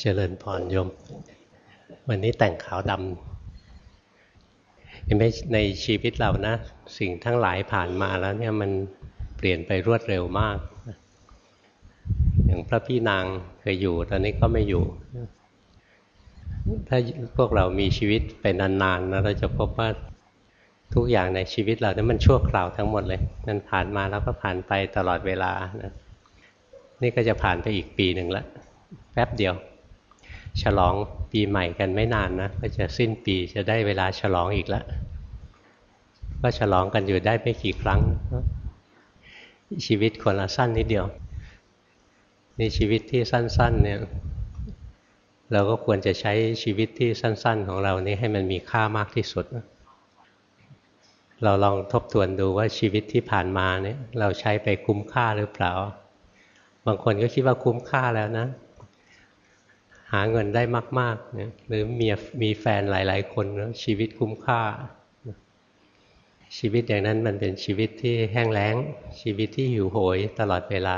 เจริญพรโยม วันนี้แต่งขาวดำเห็นไหมในชีวิตเรานะ สิ่งทั้งหลายผ่านมาแล้วเนี่ยมันเปลี่ยนไปรวดเร็วมาก อย่างพระพี่นางเคยอยู่ ตอนนี้ก็ไม่อยู่ ถ้าพวกเรามีชีวิตไปนานๆนะเราจะพบว่าทุกอย่างในชีวิตเราเนี่ยมันชั่วคราวทั้งหมดเลยมันผ่านมาแล้วก็ผ่านไปตลอดเวลานะนี่ก็จะผ่านไปอีกปีหนึ่งละ แป๊บเดียว ฉลองปีใหม่กันไม่นานนะก็จะสิ้นปีจะได้เวลาฉลองอีกแล้วก็ฉลองกันอยู่ได้ไม่กี่ครั้ง ชีวิตคนละสั้นนิดเดียวในชีวิตที่สั้น ๆ เนี่ยเราก็ควรจะใช้ชีวิตที่สั้น ๆ ของเรานี้ให้มันมีค่ามากที่สุด เราลองทบทวนดูว่าชีวิตที่ผ่านมาเนี่ยเราใช้ไปคุ้มค่าหรือเปล่า บางคนก็คิดว่าคุ้มค่าแล้วนะ หาเงินได้มากๆเนี่ยหรือมีมีแฟนหลาย ๆ คนแล้วชีวิตคุ้มค่า ชีวิตอย่างนั้นมันเป็นชีวิตที่แห้งแล้ง ชีวิตที่หิวโหยตลอดเวลา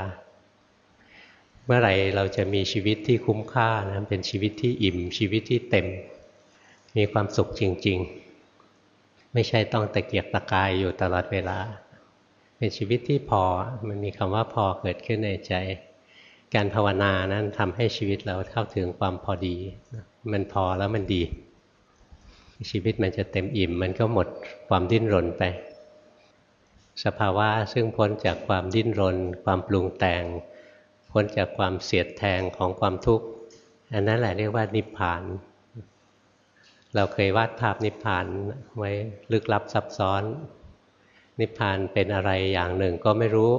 เมื่อไหร่เราจะมีชีวิตที่คุ้มค่านะเป็นชีวิตที่อิ่ม ชีวิตที่เต็ม มีความสุขจริง ๆ ไม่ใช่ต้องตะเกียกตะกายอยู่ตลอดเวลา เป็นชีวิตที่พอมันมีคำว่าพอเกิดขึ้นในใจ การภาวนานั้นทำให้ชีวิตเราเข้าถึงความพอดี มันพอแล้วมันดี ชีวิตมันจะเต็มอิ่ม มันก็หมดความดิ้นรนไป สภาวะซึ่งพ้นจากความดิ้นรน ความปรุงแต่ง พ้นจากความเสียดแทงของความทุกข์ อันนั้นแหละเรียกว่านิพพาน เราเคยวาดภาพนิพพานไว้ลึกลับซับซ้อน นิพพานเป็นอะไรอย่างหนึ่งก็ไม่รู้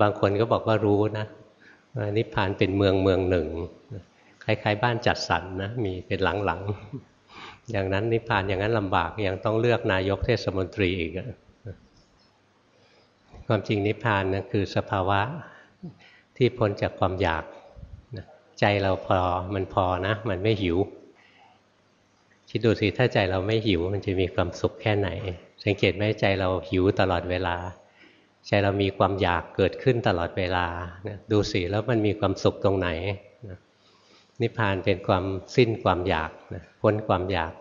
บางคนก็บอกว่ารู้นะ นิพพานเป็นเมืองเมืองหนึ่งคล้ายๆบ้านจัดสรรนนะมีเป็นหลังๆอย่างนั้นนิพพานอย่างนั้นลำบากยังต้องเลือกนายกเทศมนตรีอีกความจริงนิพพานนะคือสภาวะที่พ้นจากความอยากใจเราพอมันพอนะ มันไม่หิว คิดดูสิถ้าใจเราไม่หิวมันจะมีความสุขแค่ไหน สังเกตไหมใจเราหิวตลอดเวลา ใจเรามีความอยากเกิดขึ้นตลอดเวลาดูสิแล้วมันมีความสุขตรงไหนนิพพานเป็นความสิ้นความอยากพ้นความอยาก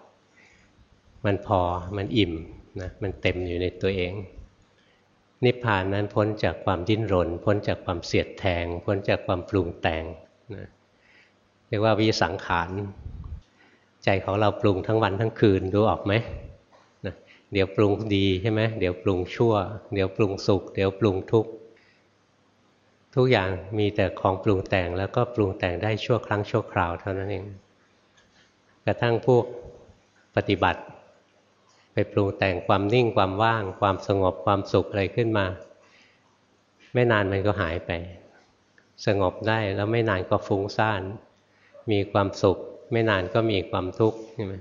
มันพอมันอิ่มนะมันเต็มอยู่ในตัวเอง นิพพานนั้นพ้นจากความดิ้นรน พ้นจากความเสียดแทง พ้นจากความปรุงแต่งนะเรียกว่าวิสังขาร ใจของเราปรุงทั้งวันทั้งคืนดูออกไหม เดี๋ยวปรุงดีใช่ไหมเดี๋ยวปรุงชั่ว เดี๋ยวปรุงสุข เดี๋ยวปรุงทุกข์ ทุกอย่างมีแต่ของปรุงแต่งแล้วก็ปรุงแต่งได้ชั่วครั้งชั่วคราวเท่านั้นเอง กระทั่งพวกปฏิบัติ ไปปรุงแต่งความนิ่งความว่าง ความสงบความสุขอะไรขึ้นมา ไม่นานมันก็หายไป สงบได้แล้วไม่นานก็ฟุ้งซ่าน มีความสุข ไม่นานก็มีความทุกข์ใช่ไหม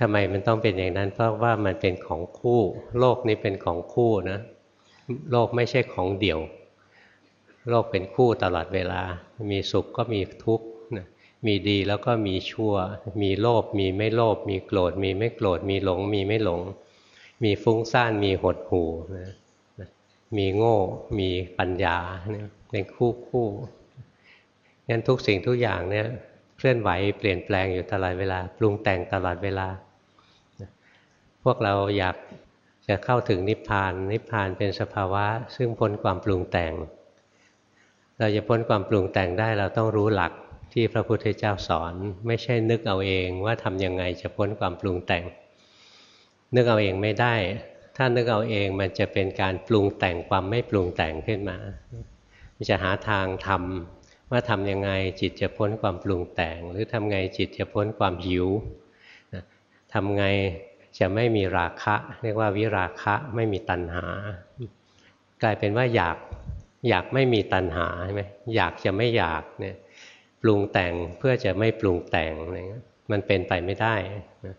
ทำไมมันต้องเป็นอย่างนั้น เพราะว่ามันเป็นของคู่ โลกนี้เป็นของคู่นะ โลกไม่ใช่ของเดี่ยว โลกเป็นคู่ตลอดเวลา มีสุขก็มีทุกข์มีดีแล้วก็มีชั่ว มีโลภมีไม่โลภมีโกรธ มีไม่โกรธ มีหลง มีไม่หลง มีฟุ้งซ่านมีหดหู่นะมีโง่ มีปัญญาเป็นคู่คู่งั้นทุกสิ่งทุกอย่างเนี่ยเคลื่อนไหวเปลี่ยนแปลงอยู่ตลอดเวลา ปรุงแต่งตลอดเวลา พวกเราอยากจะเข้าถึงนิพพาน นิพพานเป็นสภาวะ ซึ่งพ้นความปรุงแต่ง เราจะพ้นความปรุงแต่งได้เราต้องรู้หลักที่พระพุทธเจ้าสอน ไม่ใช่นึกเอาเองว่าทำยังไงจะพ้นความปรุงแต่ง นึกเอาเองไม่ได้ ถ้านึกเอาเองมันจะเป็นการปรุงแต่งความไม่ปรุงแต่งขึ้นมามันจะหาทางทำว่าทำยังไงจิตจะพ้นความปรุงแต่ง หรือทำไงจิตจะพ้นความหิวทำไง จะไม่มีราคะ เรียกว่าวิราคะไม่มีตัณหา กลายเป็นว่าอยากอยากไม่มีตัณหาใช่ไหมอยากจะไม่อยากเนี่ยปรุงแต่งเพื่อจะไม่ปรุงแต่งอะไรเงี้ยมันเป็นไปไม่ได้นะ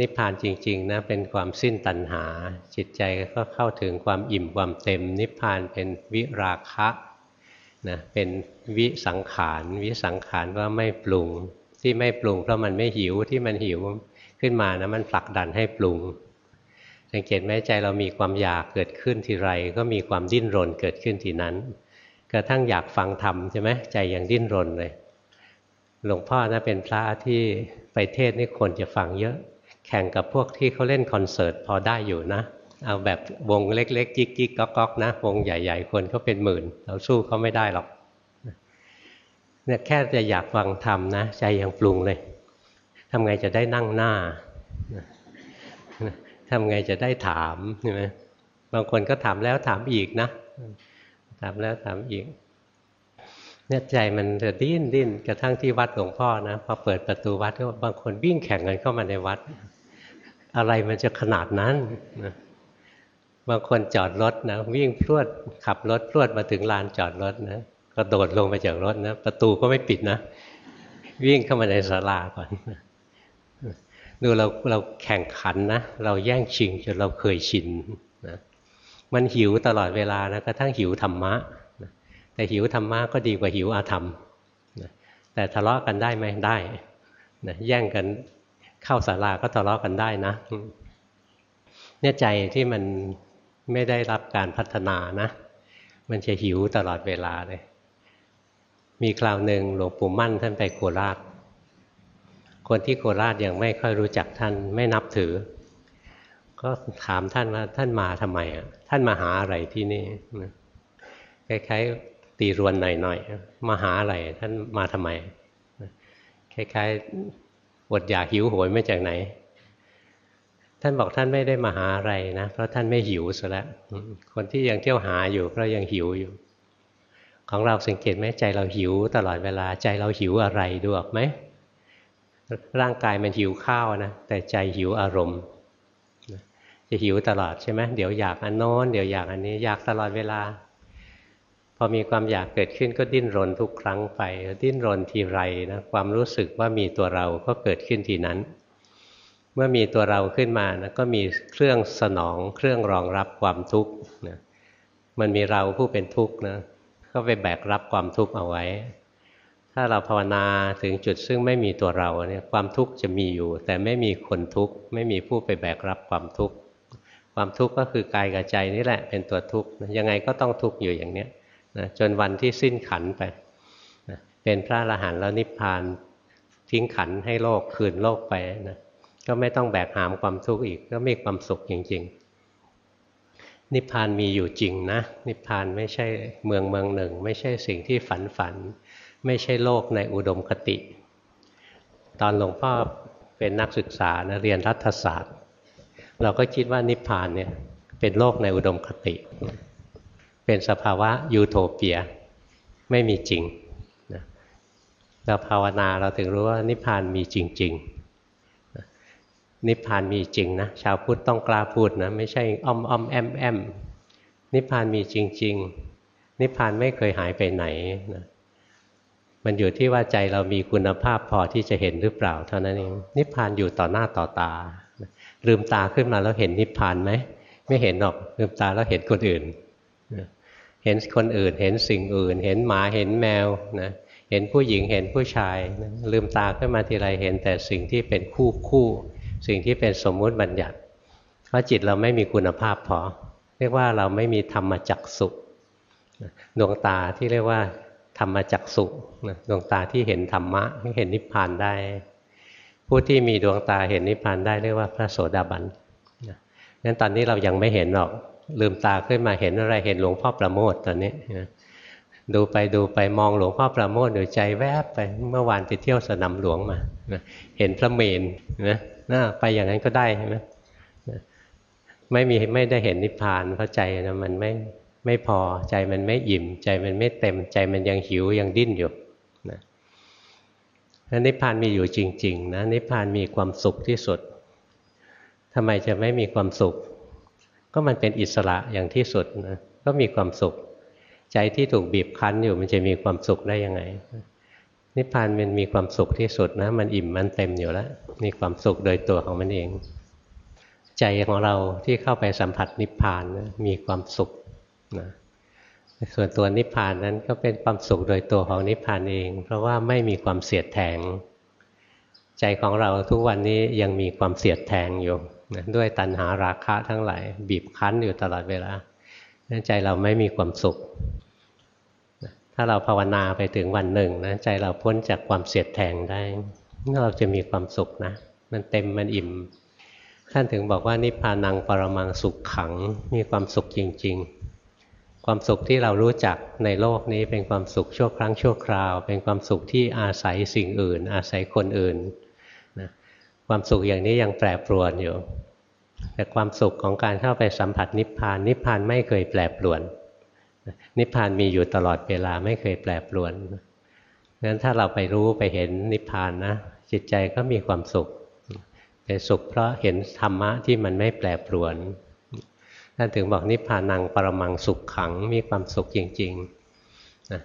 นิพพานจริงๆนะเป็นความสิ้นตัณหา จิตใจก็เข้าถึงความอิ่มความเต็ม นิพพานเป็นวิราคะนะเป็นวิสังขาร วิสังขารว่าไม่ปรุงที่ไม่ปรุงเพราะมันไม่หิวที่มันหิว ขึ้นมานะมันผลักดันให้ปรุง สังเกตไหมใจเรามีความอยากเกิดขึ้นทีไร ก็มีความดิ้นรนเกิดขึ้นทีนั้น กระทั่งอยากฟังธรรมใช่ไหมใจยังดิ้นรนเลย หลวงพ่อนะเป็นพระที่ไปเทศนี่คนจะฟังเยอะ แข่งกับพวกที่เขาเล่นคอนเสิร์ตพอได้อยู่นะ เอาแบบวงเล็กๆกิ๊กๆก๊อกๆนะ วงใหญ่ๆ คนเขาเป็นหมื่น เราสู้เขาไม่ได้หรอกเนี่ยแค่จะอยากฟังธรรมนะ ใจยังปรุงเลย ทำไงจะได้นั่งหน้าทำไงจะได้ถามใช่ไหมบางคนก็ถามแล้วถามอีกนะ ถามแล้วถามอีกเนี่ยใจมันจะดิ้นดิ้นกระทั่งที่วัดหลวงพ่อนะพอเปิดประตูวัดก็บางคนวิ่งแข่งกันเข้ามาในวัด อะไรมันจะขนาดนั้นนะบางคนจอดรถนะวิ่งพรวดขับรถพรวดมาถึงลานจอดรถนะกระโดดลงมาจากรถนะประตูก็ไม่ปิดนะ วิ่งเข้ามาในศาลาก่อน ดูเราเราแข่งขันนะ เราแย่งชิงจนเราเคยชินนะมันหิวตลอดเวลานะกระทั่งหิวธรรมะนะแต่หิวธรรมะก็ดีกว่าหิวอาธรรมนะแต่ทะเลาะกันได้ไหมได้นะแย่งกันเข้าศาลาก็ทะเลาะกันได้นะเนี่ยใจที่มันไม่ได้รับการพัฒนานะ มันจะหิวตลอดเวลาเลย มีคราวหนึ่งหลวงปู่มั่นท่านไปโคราช คนที่โคราชยังไม่ค่อยรู้จักท่านไม่นับถือ ก็ถามท่านว่าท่านมาทำไมอะท่านมาหาอะไรที่นี่คล้ายๆตีรวนหน่อยๆมาหาอะไรท่านมาทำไมคล้ายๆอดอยากหิวโหยม่จากไหน ท่านบอกท่านไม่ได้มาหาอะไรนะเพราะท่านไม่หิวซะแล้วคนที่ยังเที่ยวหาอยู่เพราะยังหิวอยู่ ของเราสังเกตไหมใจเราหิวตลอดเวลาใจเราหิวอะไรดูออกไหม ร่างกายมันหิวข้าวนะแต่ใจหิวอารมณ์จะหิวตลอดใช่ไหมเดี๋ยวอยากอันโน้นเดี๋ยวอยากอันนี้อยากตลอดเวลา พอมีความอยากเกิดขึ้นก็ดิ้นรนทุกครั้งไป ดิ้นรนทีไรนะความรู้สึกว่ามีตัวเราก็เกิดขึ้นทีนั้น เมื่อมีตัวเราขึ้นมานะก็มีเครื่องสนอง เครื่องรองรับความทุกข์นะมันมีเราผู้เป็นทุกข์นะก็ไปแบกรับความทุกข์เอาไว้ ถ้าเราภาวนาถึงจุดซึ่งไม่มีตัวเราเนี่ยความทุกข์จะมีอยู่ แต่ไม่มีคนทุกข์ไม่มีผู้ไปแบกรับความทุกข์ความทุกข์ก็คือกายกับใจนี่แหละเป็นตัวทุกข์ยังไงก็ต้องทุกข์อยู่อย่างเนี้ยนะจนวันที่สิ้นขันไปนะเป็นพระอรหันต์แล้วนิพพานทิ้งขันให้โลกคืนโลกไปนะก็ไม่ต้องแบกหามความทุกข์อีกก็มีความสุขจริง ๆ นิพพานมีอยู่จริงนะ นิพพานไม่ใช่เมืองเมืองหนึ่ง ไม่ใช่สิ่งที่ฝันฝัน ไม่ใช่โลกในอุดมคติ ตอนหลวงพ่อเป็นนักศึกษานะเรียนรัฐศาสตร์ เราก็คิดว่านิพพานเนี่ยเป็นโลกในอุดมคติ เป็นสภาวะยูโทเปียไม่มีจริงเราภาวนาเราถึงรู้ว่านิพพานมีจริง ๆ นิพพานมีจริงนะชาวพุทธต้องกล้าพูดนะไม่ใช่อ้อมอ้อมแอมแอมนิพพานมีจริง ๆ นิพพานไม่เคยหายไปไหนนะ มันอยู่ที่ว่าใจเรามีคุณภาพพอที่จะเห็นหรือเปล่าเท่านั้นเองนิพพานอยู่ต่อหน้าต่อตา ลืมตาขึ้นมาแล้วเห็นนิพพานไหมไม่เห็นหรอกลืมตาแล้วเห็นคนอื่น เห็นคนอื่น เห็นสิ่งอื่น เห็นหมาเห็นแมวนะเห็นผู้หญิงเห็นผู้ชาย ลืมตาขึ้นมาทีไรเห็นแต่สิ่งที่เป็นคู่คู่สิ่งที่เป็นสมมุติบัญญัติ เพราะจิตเราไม่มีคุณภาพพอ เรียกว่าเราไม่มีธรรมจักสุดวงตาที่เรียกว่า ธรรมจักสุดวงตาที่เห็นธรรมะเห็นนิพพานได้ ผู้ที่มีดวงตาเห็นนิพพานได้เรียกว่าพระโสดาบันงั้นตอนนี้เรายังไม่เห็นหรอกลืมตาขึ้นมาเห็นอะไรเห็นหลวงพ่อประโมทตอนนี้ดูไปดูไปมองหลวงพ่อประโมทดูใจแวบไปเมื่อวานไปเที่ยวสนามหลวงมาเห็นพระเมนนะน่าไปอย่างนั้นก็ได้ใช่ไหมไม่มีไม่ได้เห็นนิพพานเพราะใจนะมันไม่ ไม่พอใจมันไม่อิ่ม ใจมันไม่เต็ม ใจมันยังหิวยังดิ้นอยู่นะนั้นนิพพานมีอยู่จริง ๆ นะนิพพานมีความสุขที่สุดทำไมจะไม่มีความสุข ก็มันเป็นอิสระอย่างที่สุดนะก็มีความสุข ใจที่ถูกบีบคั้นอยู่มันจะมีความสุขได้ยังไง นิพพานมันมีความสุขที่สุดนะ มันอิ่มมันเต็มอยู่แล้ว มีความสุขโดยตัวของมันเอง ใจของเราที่เข้าไปสัมผัสนิพพานนะมีความสุข นะส่วนตัวนิพพานนั้นก็เป็นความสุขโดยตัวของนิพพานเอง เพราะว่าไม่มีความเสียดแทง ใจของเราทุกวันนี้ยังมีความเสียดแทงอยู่นะด้วยตัณหาราคะทั้งหลาย บีบคั้นอยู่ตลอดเวลาใจเราไม่มีความสุขถถ้าเราภาวนาไปถึงวันหนึ่งนะใจเราพ้นจากความเสียดแทงได้เราจะมีความสุขนะ มันเต็มมันอิ่ม ท่านถึงบอกว่านิพพานังปรมังสุขขังมีความสุขจริง ๆ ความสุขที่เรารู้จักในโลกนี้เป็นความสุขชั่วครั้งชั่วคราว เป็นความสุขที่อาศัยสิ่งอื่น อาศัยคนอื่นนะความสุขอย่างนี้ยังแปรปรวนอยู่ แต่ความสุขของการเข้าไปสัมผัสนิพพาน นิพพานไม่เคยแปรปรวน นิพพานมีอยู่ตลอดเวลาไม่เคยแปรปรวนงั้นถ้าเราไปรู้ไปเห็นนิพพานนะจิตใจก็มีความสุขแต่สุขเพราะเห็นธรรมะที่มันไม่แปรปรวน ท่านถึงบอกนิพพานังปรมังสุขขังมีความสุขจริงๆนะ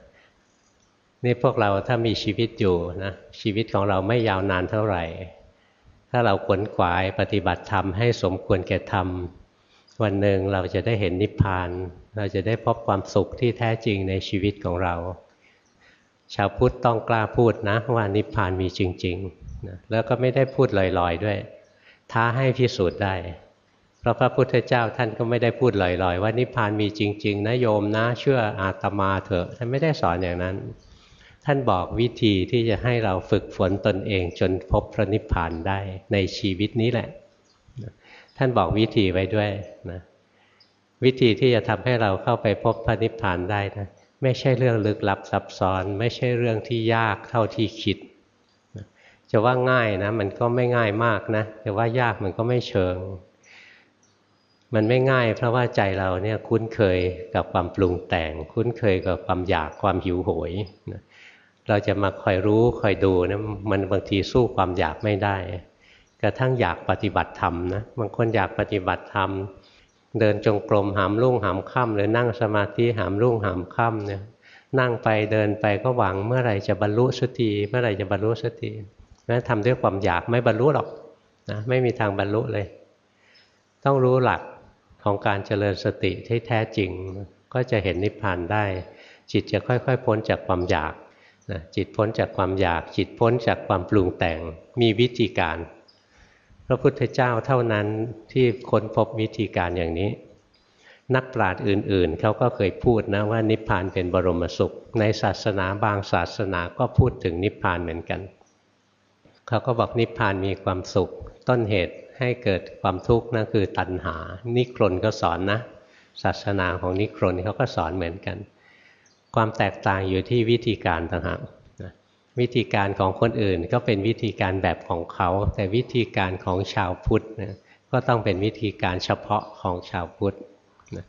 นี่พวกเราถ้ามีชีวิตอยู่นะชีวิตของเราไม่ยาวนานเท่าไหร่ ถ้าเราขวนขวายปฏิบัติธรรมให้สมควรแก่ธรรม วันหนึ่งเราจะได้เห็นนิพพาน เราจะได้พบความสุขที่แท้จริงในชีวิตของเรา ชาวพุทธต้องกล้าพูดนะว่านิพพานมีจริงๆนะแล้วก็ไม่ได้พูดลอยๆด้วย ท้าให้พิสูจน์ได้ ราะพระพุทธเจ้าท่านก็ไม่ได้พูดลอยๆ ว่านิพพานมีจริง ๆนะโยมนะ เชื่ออาตมาเถอะท่านไม่ได้สอนอย่างนั้น ท่านบอกวิธีที่จะให้เราฝึกฝนตนเองจนพบพระนิพพานได้ในชีวิตนี้แหละ ท่านบอกวิธีไว้ด้วยนะวิธีที่จะทำให้เราเข้าไปพบพระนิพพานได้นะไม่ใช่เรื่องลึกลับซับซ้อน ไม่ใช่เรื่องที่ยากเท่าที่คิดจะว่าง่ายนะ มันก็ไม่ง่ายมากนะจะว่ายากมันก็ไม่เชิง มันไม่ง่าย เพราะว่าใจเราเนี่ยคุ้นเคยกับความปรุงแต่ง คุ้นเคยกับความอยากความหิวโหยเราจะมาคอยรู้คอยดูนะมันบางทีสู้ความอยากไม่ได้ กระทั่งอยากปฏิบัติธรรมนะบางคนอยากปฏิบัติธรรม เดินจงกรมหามรุ่งหามค่ำหรือนั่งสมาธิหามรุ่งหามค่ำเนี่ยนั่งไปเดินไปก็หวังเมื่อไหร่จะบรรลุสักทีเมื่อไหร่จะบรรลุสักทีนะทำด้วยความอยากไม่บรรลุหรอกนะไม่มีทางบรรลุเลย ต้องรู้หลัก ของการเจริญสติที่แท้จริง ก็จะเห็นนิพพานได้ จิตจะค่อยๆ พ้นจากความอยากนะจิตพ้นจากความอยาก จิตพ้นจากความปรุงแต่งมีวิธีการ พระพุทธเจ้าเท่านั้นที่ค้นพบวิธีการอย่างนี้ นักปราชญ์อื่นๆ เขาก็เคยพูดนะว่านิพพานเป็นบรมสุข ในศาสนาบางศาสนาก็พูดถึงนิพพานเหมือนกัน เขาก็บอกนิพพานมีความสุข ต้นเหตุ ให้เกิดความทุกข์นั่นคือตัณหา นิครนก็สอนนะ ศาสนาของนิครนเขาก็สอนเหมือนกัน ความแตกต่างอยู่ที่วิธีการต่างหากวิธีการของคนอื่นก็เป็นวิธีการแบบของเขา แต่วิธีการของชาวพุทธนะก็ต้องเป็นวิธีการเฉพาะของชาวพุทธนะ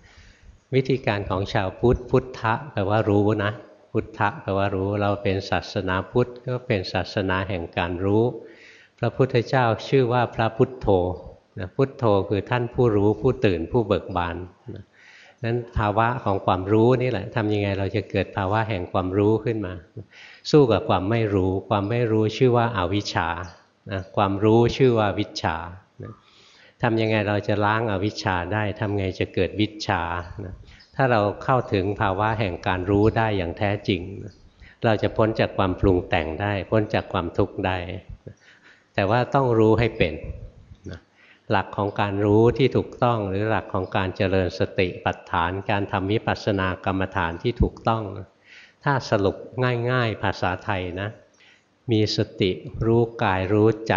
วิธีการของชาวพุทธพุทธะแปลว่ารู้นะ พุทธะแปลว่ารู้เราเป็นศาสนาพุทธก็เป็นศาสนาแห่งการรู้ พระพุทธเจ้าชื่อว่าพระพุทโธนะพุทโธคือท่านผู้รู้ผู้ตื่นผู้เบิกบานนะนั้นภาวะของความรู้นี่แหละทำยังไงเราจะเกิดภาวะแห่งความรู้ขึ้นมา สู้กับความไม่รู้ ความไม่รู้ชื่อว่าอาวิชชานะความรู้ชื่อว่าวิชานะทำยังไงเราจะล้างอาวิชชาได้ทำไงจะเกิดวิชานะถ้าเราเข้าถึงภาวะแห่งการรู้ได้อย่างแท้จริง เราจะพ้นจากความปรุงแต่งได้ พ้นจากความทุกข์ได้ แต่ว่าต้องรู้ให้เป็นหลักของการรู้ที่ถูกต้องหรือหลักของการเจริญสติปัฏฐาน การทำวิปัสสนากรรมฐานที่ถูกต้อง ถ้าสรุปง่าย ๆ ภาษาไทยนะ มีสติรู้กายรู้ใจ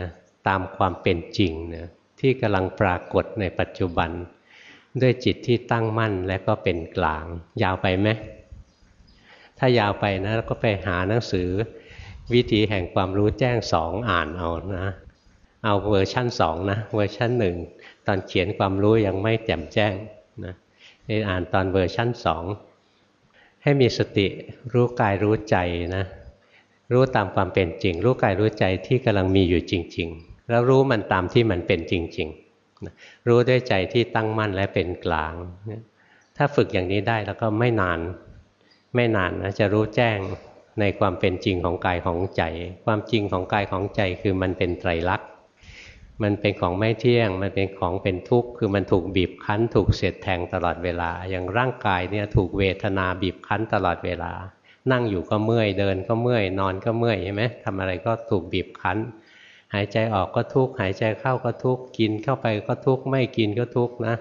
นะตามความเป็นจริงนะที่กำลังปรากฏในปัจจุบัน ด้วยจิตที่ตั้งมั่นและก็เป็นกลาง ยาวไปไหมถ้ายาวไปนะก็ไปหาหนังสือ วิธีแห่งความรู้แจ้งสองอ่านเอานะ เอาเวอร์ชั่นสองนะเวอร์ชั่นหนึ่งตอนเขียนความรู้ยังไม่แจ่มแจ้งนะอ่านตอนเวอร์ชั่นสองให้มีสติรู้กายรู้ใจนะรู้ตามความเป็นจริง รู้กายรู้ใจที่กำลังมีอยู่จริง ๆ แล้วรู้มันตามที่มันเป็นจริงๆ รู้ด้วยใจที่ตั้งมั่นและเป็นกลาง ถ้าฝึกอย่างนี้ได้แล้วก็ไม่นาน ไม่นานนะจะรู้แจ้ง ในความเป็นจริงของกายของใจ ความจริงของกายของใจคือมันเป็นไตรลักษณ์มันเป็นของไม่เที่ยง มันเป็นของเป็นทุกข์ คือมันถูกบีบคั้น ถูกเสียดแทงตลอดเวลา อย่างร่างกายเนี่ยถูกเวทนาบีบคั้นตลอดเวลา นั่งอยู่ก็เมื่อย เดินก็เมื่อย นอนก็เมื่อยใช่ไหมทำอะไรก็ถูกบีบคั้น หายใจออกก็ทุกข์ หายใจเข้าก็ทุกข์ กินเข้าไปก็ทุกข์ ไม่กินก็ทุกข์นะ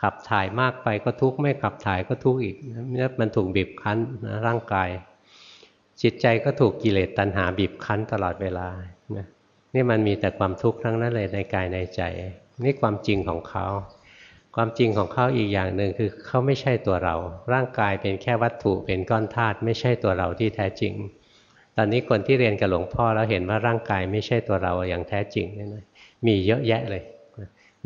ขับถ่ายมากไปก็ทุกข์ ไม่ขับถ่ายก็ทุกข์อีกเนี่ยมันถูกบีบคั้นนะร่างกาย จิตใจก็ถูกกิเลสตัณหาบีบคั้นตลอดเวลานะนี่มันมีแต่ความทุกข์ทั้งนั้นเลยในกายในใจ นี่ความจริงของเขา ความจริงของเขาอีกอย่างหนึ่งคือเขาไม่ใช่ตัวเรา ร่างกายเป็นแค่วัตถุเป็นก้อนธาตุไม่ใช่ตัวเราที่แท้จริง ตอนนี้คนที่เรียนกับหลวงพ่อแล้วเห็นว่าร่างกายไม่ใช่ตัวเราอย่างแท้จริงนี่นะมีเยอะแยะเลย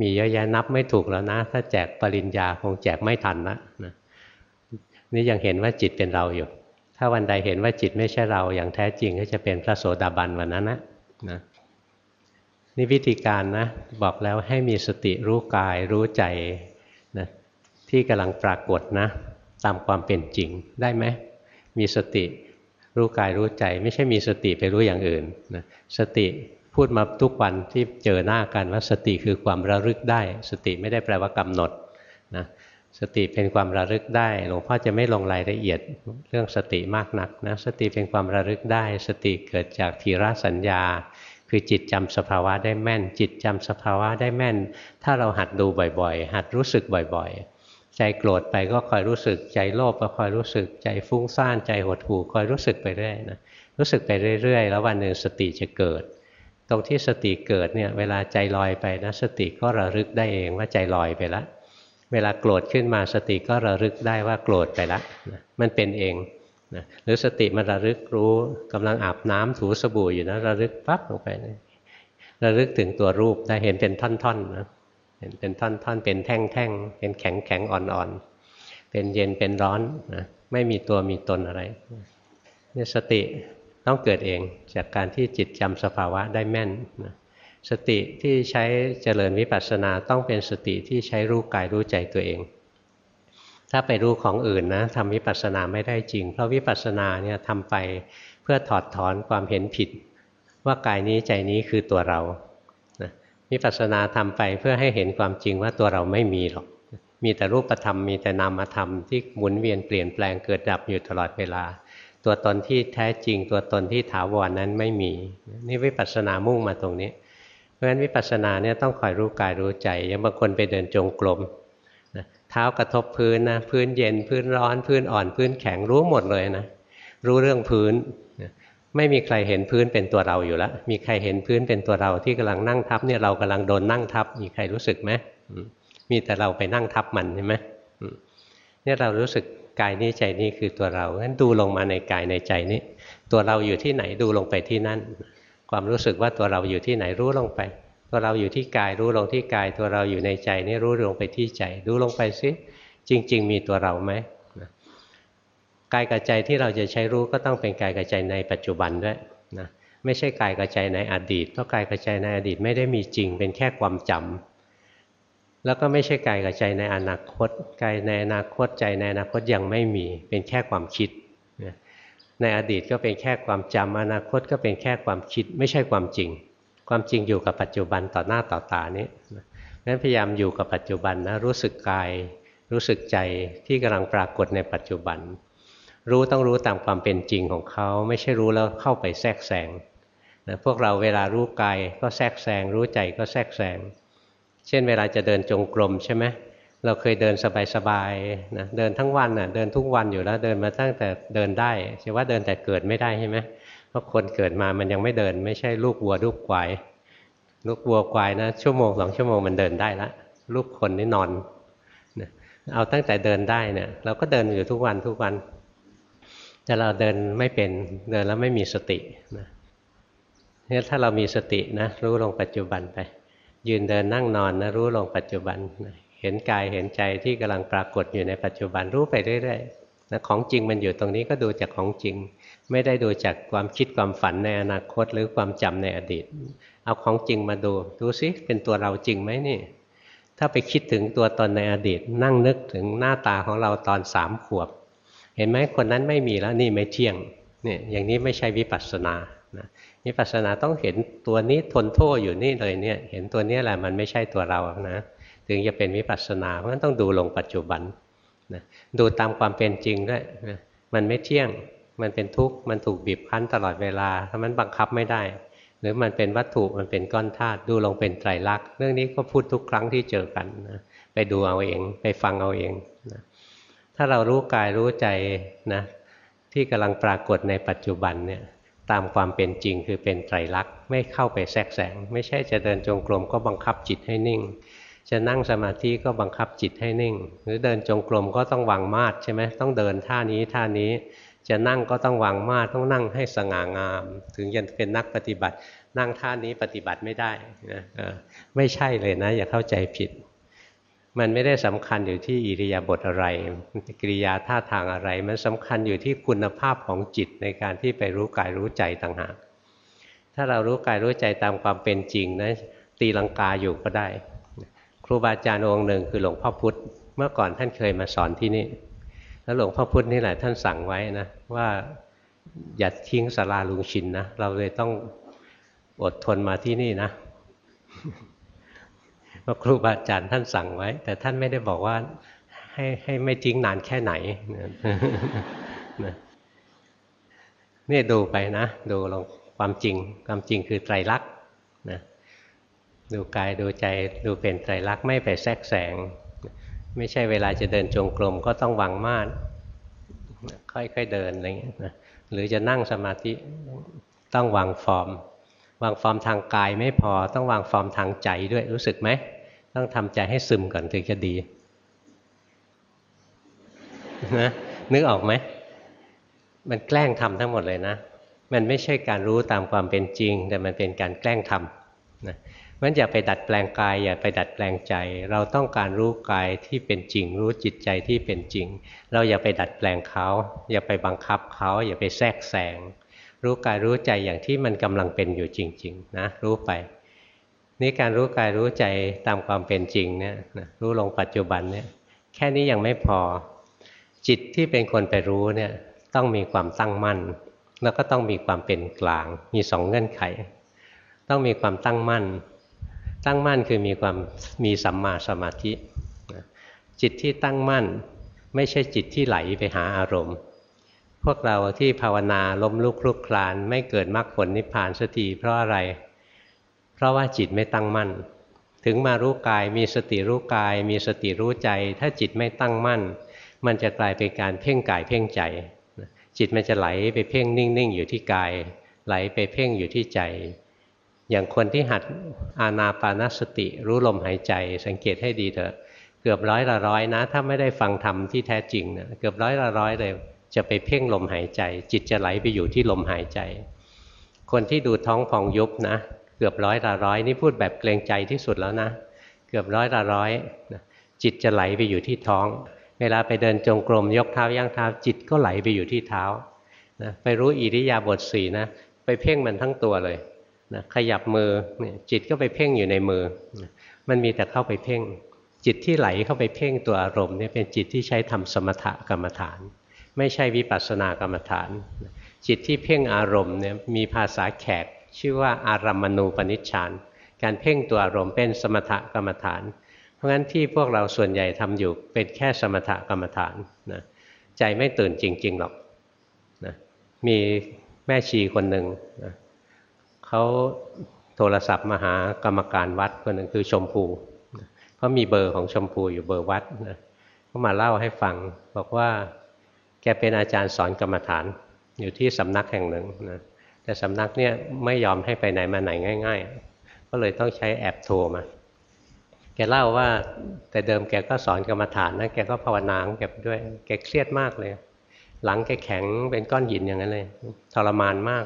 มีเยอะแยะนับไม่ถูกแล้วนะ ถ้าแจกปริญญาคงแจกไม่ทันนะนะนี่ยังเห็นว่าจิตเป็นเราอยู่ ถ้าวันใดเห็นว่าจิตไม่ใช่เราอย่างแท้จริงก็จะเป็นพระโสดาบันวันนั้นนะนะนี่วิธีการนะบอกแล้วให้มีสติรู้กายรู้ใจนะที่กำลังปรากฏนะตามความเป็นจริงได้ไหมมีสติรู้กายรู้ใจ ไม่ใช่มีสติไปรู้อย่างอื่นนะสติพูดมาทุกวันที่เจอหน้ากันว่าสติคือความระลึกได้ สติไม่ได้แปลว่ากำหนดนะ สติเป็นความระลึกได้ หลวงพ่อจะไม่ลงรายละเอียดเรื่องสติมากนักนะสติเป็นความระลึกได้ สติเกิดจากทีระสัญญา คือจิตจำสภาวะได้แม่น จิตจำสภาวะได้แม่น ถ้าเราหัดดูบ่อยๆ หัดรู้สึกบ่อยๆ ใจโกรธไปก็คอยรู้สึกใจโลภก็คอยรู้สึกใจฟุ้งซ่านใจหดหู่คอยรู้สึกไปเรื่อยนะรู้สึกไปเรื่อยๆ แล้ววันหนึ่งสติจะเกิด ตรงที่สติเกิดเนี่ยเวลาใจลอยไปนะสติก็ระลึกได้เองว่าใจลอยไปแล้ว เวลาโกรธขึ้นมาสติก็ระลึกได้ว่าโกรธไปแล้วมันเป็นเองนะหรือสติมันระลึกรู้กำลังอาบน้ำถูสบู่อยู่นะระลึกปั๊บลงไปนะระลึกถึงตัวรูปได้เห็นเป็นท่อนๆนะเห็นเป็นท่อนๆเป็นแท่งๆเป็นแข็งๆอ่อนๆเป็นเย็นเป็นร้อนนะไม่มีตัวมีตนอะไรนี่สติต้องเกิดเองจากการที่จิตจำสภาวะได้แม่นนะ สติที่ใช้เจริญวิปัสสนาต้องเป็นสติที่ใช้รู้กายรู้ใจตัวเอง ถ้าไปรู้ของอื่นนะทำวิปัสสนาไม่ได้จริง เพราะวิปัสสนาเนี่ยทำไปเพื่อถอดถอนความเห็นผิด ว่ากายนี้ใจนี้คือตัวเรานะวิปัสสนาทำไปเพื่อให้เห็นความจริงว่าตัวเราไม่มีหรอก มีแต่รูปธรรมมีแต่นามธรรมที่หมุนเวียนเปลี่ยนแปลงเกิดดับอยู่ตลอดเวลาตัวตนที่แท้จริง ตัวตนที่ถาวรนนั้นไม่มี นี่วิปัสสนามุ่งมาตรงนี้ เพราะฉะนั้นวิปัสสนาเนี่ยต้องคอยรู้กายรู้ใจอย่างบางคนไปเดินจงกรมเท้ากระทบพื้นนะพื้นเย็นพื้นร้อนพื้นอ่อนพื้นแข็งรู้หมดเลยนะรู้เรื่องพื้นไม่มีใครเห็นพื้นเป็นตัวเราอยู่แล้วมีใครเห็นพื้นเป็นตัวเราที่กำลังนั่งทับเนี่ยเรากำลังโดนนั่งทับ มีใครรู้สึกไหมมีแต่เราไปนั่งทับมันใช่ไหมเนี่ยเรารู้สึกกายนี้ใจนี้คือตัวเรางั้นดูลงมาในกายในใจนี้ ตัวเราอยู่ที่ไหนดูลงไปที่นั่น ความรู้สึกว่าตัวเราอยู่ที่ไหนรู้ลงไป ตัวเราอยู่ที่กายรู้ลงที่กาย ตัวเราอยู่ในใจนี่รู้ลงไปที่ใจดูลงไปซิจริง ๆ มีตัวเราไหมกายกับใจที่เราจะใช้รู้ก็ต้องเป็นกายกับใจในปัจจุบันด้วยนะไม่ใช่กายกับใจในอดีตเพราะกายกับใจในอดีตไม่ได้มีจริง เป็นแค่ความจำแล้วก็ไม่ใช่กายกับใจในอนาคตกายในอนาคตใจในอนาคตยังไม่มีเป็นแค่ความคิด ในอดีตก็เป็นแค่ความจำอนาคตก็เป็นแค่ความคิดไม่ใช่ความจริง ความจริงอยู่กับปัจจุบันต่อหน้าต่อตานี้นั้นพยายามอยู่กับปัจจุบันนะรู้สึกกาย รู้สึกใจที่กำลังปรากฏในปัจจุบัน รู้ต้องรู้ตามความเป็นจริงของเขาไม่ใช่รู้แล้วเข้าไปแทรกแซงนะพวกเราเวลารู้กายก็แทรกแซงรู้ใจก็แทรกแซงเช่นเวลาจะเดินจงกรมใช่ไหม เราเคยเดินสบายๆนะเดินทั้งวันนะ่ะเดินทุกวันอยู่แล้วเดินมาตั้งแต่เดินได้ใช่ว่าเดินแต่เกิดไม่ได้ใช่ไหมเพราะคนเกิดมามันยังไม่เดิน ไม่ใช่ลูกวัวลูกควายลูกวัวควายนะชั่วโมงสองชั่วโมงมันเดินได้ละลูกคนนี่นอนเอาตั้งแต่เดินได้เนี่ยเราก็เดินอยู่ทุกวันทุกวัน แต่เราเดินไม่เป็นเดินแล้วไม่มีสตินะเนี่ยถ้าเรามีสตินะรู้ลงปัจจุบันไป ยืนเดินนั่งนอนนะรู้ลงปัจจุบัน เห็นกายเห็นใจที่กำลังปรากฏอยู่ในปัจจุบันรู้ไปเรื่อยๆนะของจริงมันอยู่ตรงนี้ก็ดูจากของจริง ไม่ได้ดูจากความคิดความฝันในอนาคตหรือความจำในอดีต เอาของจริงมาดูดูซิเป็นตัวเราจริงไหมนี่ ถ้าไปคิดถึงตัวตนในอดีต นั่งนึกถึงหน้าตาของเราตอนสามขวบ เห็นไหมคนนั้นไม่มีแล้วนี่ไม่เที่ยงเนี่ยอย่างนี้ไม่ใช่วิปัสสนานะวิปัสสนาต้องเห็นตัวนี้ทนโทษอยู่นี่เลยเนี่ย เห็นตัวนี้แหละมันไม่ใช่ตัวเรานะ ถึงจะเป็นวิปัสสนาเพราะฉะนั้นต้องดูลงปัจจุบันนะดูตามความเป็นจริงด้วยนะมันไม่เที่ยงมันเป็นทุกข์มันถูกบีบคั้นตลอดเวลาถ้ามันบังคับไม่ได้ หรือมันเป็นวัตถุมันเป็นก้อนธาตุดูลงเป็นไตรลักษณ์เรื่องนี้ก็พูดทุกครั้งที่เจอกันนะไปดูเอาเองไปฟังเอาเองนะถ้าเรารู้กายรู้ใจนะที่กำลังปรากฏในปัจจุบันเนี่ยตามความเป็นจริงคือเป็นไตรลักษณ์ไม่เข้าไปแทรกแซงไม่ใช่จะเดินจงกรมก็บังคับจิตให้นิ่ง จะนั่งสมาธิก็บังคับจิตให้นิ่ง หรือเดินจงกรมก็ต้องวางมาดใช่ไหมต้องเดินท่านี้ท่านี้ จะนั่งก็ต้องวางมาดต้องนั่งให้สง่างาม ถึงจะเป็นนักปฏิบัติ นั่งท่านี้ปฏิบัติไม่ได้นะไม่ใช่เลยนะ อย่าเข้าใจผิด มันไม่ได้สำคัญอยู่ที่อิริยาบถอะไรกิริยาท่าทางอะไร มันสำคัญอยู่ที่คุณภาพของจิตในการที่ไปรู้กายรู้ใจต่างหากถ้าเรารู้กายรู้ใจตามความเป็นจริงนะตีลังกาอยู่ก็ได้ ครูบาอาจารย์องค์หนึ่งคือหลวงพ่อพุธเมื่อก่อนท่านเคยมาสอนที่นี่ แล้วหลวงพ่อพุธนี่แหละท่านสั่งไว้นะว่าอย่าทิ้งสาราลุงชินนะ เราเลยต้องอดทนมาที่นี่นะพราะครูบาอาจารย์ท่านสั่งไว้ แต่ท่านไม่ได้บอกว่าให้ให้ไม่ทิ้งนานแค่ไหนนี่ดูไปนะ ดูลองความจริง ความจริงคือไตรลักษณ์นะ ดูกายดูใจดูเป็นไตรลักษณ์ไม่ไปแทรกแสง ไม่ใช่เวลาจะเดินจงกรมก็ต้องวางมาดค่อยๆเดินอะไรเงี้ยนะหรือจะนั่งสมาธิต้องวางฟอร์ม วางฟอร์มทางกายไม่พอต้องวางฟอร์มทางใจด้วยรู้สึกไหมต้องทำใจให้ซึมก่อนถึงจะดีนะนึกออกไหมมันแกล้งทำทั้งหมดเลยนะ มันไม่ใช่การรู้ตามความเป็นจริง แต่มันเป็นการแกล้งทำ มันอย่าไปดัดแปลงกายอย่าไปดัดแปลงใจ เราต้องการรู้กายที่เป็นจริง รู้จิตใจที่เป็นจริง เราอย่าไปดัดแปลงเขา อย่าไปบังคับเขา อย่าไปแทรกแซงรู้กายรู้ใจอย่างที่มันกำลังเป็นอยู่จริง ๆ นะ รู้ไปนี่การรู้กายรู้ใจตามความเป็นจริงเนี่ยรู้ลงปัจจุบันเนี่ยแค่นี้ยังไม่พอ จิตที่เป็นคนไปรู้เนี่ยต้องมีความตั้งมั่น แล้วก็ต้องมีความเป็นกลาง มีสองเงื่อนไข ต้องมีความตั้งมั่น ตั้งมั่นคือมีความมีสัมมาสมาธิจิตที่ตั้งมั่น ไม่ใช่จิตที่ไหลไปหาอารมณ์ พวกเราที่ภาวนาล้มลุกคลุกคลาน ไม่เกิดมรรคผลนิพพานสักทีเพราะอะไร เพราะว่าจิตไม่ตั้งมั่น ถึงมารู้กายมีสติรู้กาย มีสติรู้ใจ ถ้าจิตไม่ตั้งมั่น มันจะกลายเป็นการเพ่งกายเพ่งใจ จิตมันจะไหลไปเพ่งนิ่งๆอยู่ที่กาย ไหลไปเพ่งอยู่ที่ใจ อย่างคนที่หัดอานาปานสติ รู้ลมหายใจ สังเกตให้ดีเถอะ เกือบร้อยละร้อยนะ ถ้าไม่ได้ฟังธรรมที่แท้จริงนะเกือบร้อยละร้อยเลย จะไปเพ่งลมหายใจ จิตจะไหลไปอยู่ที่ลมหายใจ คนที่ดูท้องพองยุบนะ เกือบร้อยละร้อยนี่พูดแบบเกรงใจที่สุดแล้วนะ เกือบร้อยละร้อยจิตจะไหลไปอยู่ที่ท้อง เวลาไปเดินจงกรมยกเท้าย่างเท้า จิตก็ไหลไปอยู่ที่เท้านะไปรู้อิริยาบถสี่นะไปเพ่งมันทั้งตัวเลย นะขยับมือเนี่ยจิตก็ไปเพ่งอยู่ในมือ มันมีแต่เข้าไปเพ่ง จิตที่ไหลเข้าไปเพ่งตัวอารมณ์เนี่ยเป็นจิตที่ใช้ทำสมถกรรมฐาน ไม่ใช่วิปัสสนากรรมฐาน จิตที่เพ่งอารมณ์เนี่ยมีภาษาแขก ชื่อว่าอารัมมณูปนิชฌานการเพ่งตัวอารมณ์เป็นสมถกรรมฐาน เพราะงั้นที่พวกเราส่วนใหญ่ทำอยู่เป็นแค่สมถกรรมฐานนะใจไม่ตื่นจริงๆหรอกนะมีแม่ชีคนหนึ่งนะ เขาโทรศัพท์มาหากรรมการวัดคนหนึ่งคือชมพูเขามีเบอร์ของชมพูอยู่เบอร์วัดนะเขามาเล่าให้ฟัง บอกว่า แกเป็นอาจารย์สอนกรรมฐาน อยู่ที่สำนักแห่งหนึ่งนะแต่สำนักเนี่ยไม่ยอมให้ไปไหนมาไหนง่าย ๆ ก็เลยต้องใช้แอบโทรมาแกเล่าว่าแต่เดิมแกก็สอนกรรมฐานนะแกก็ภาวนาแกด้วย แกเครียดมากเลย หลังแกแข็งเป็นก้อนหินอย่างนั้นเลยทรมานมาก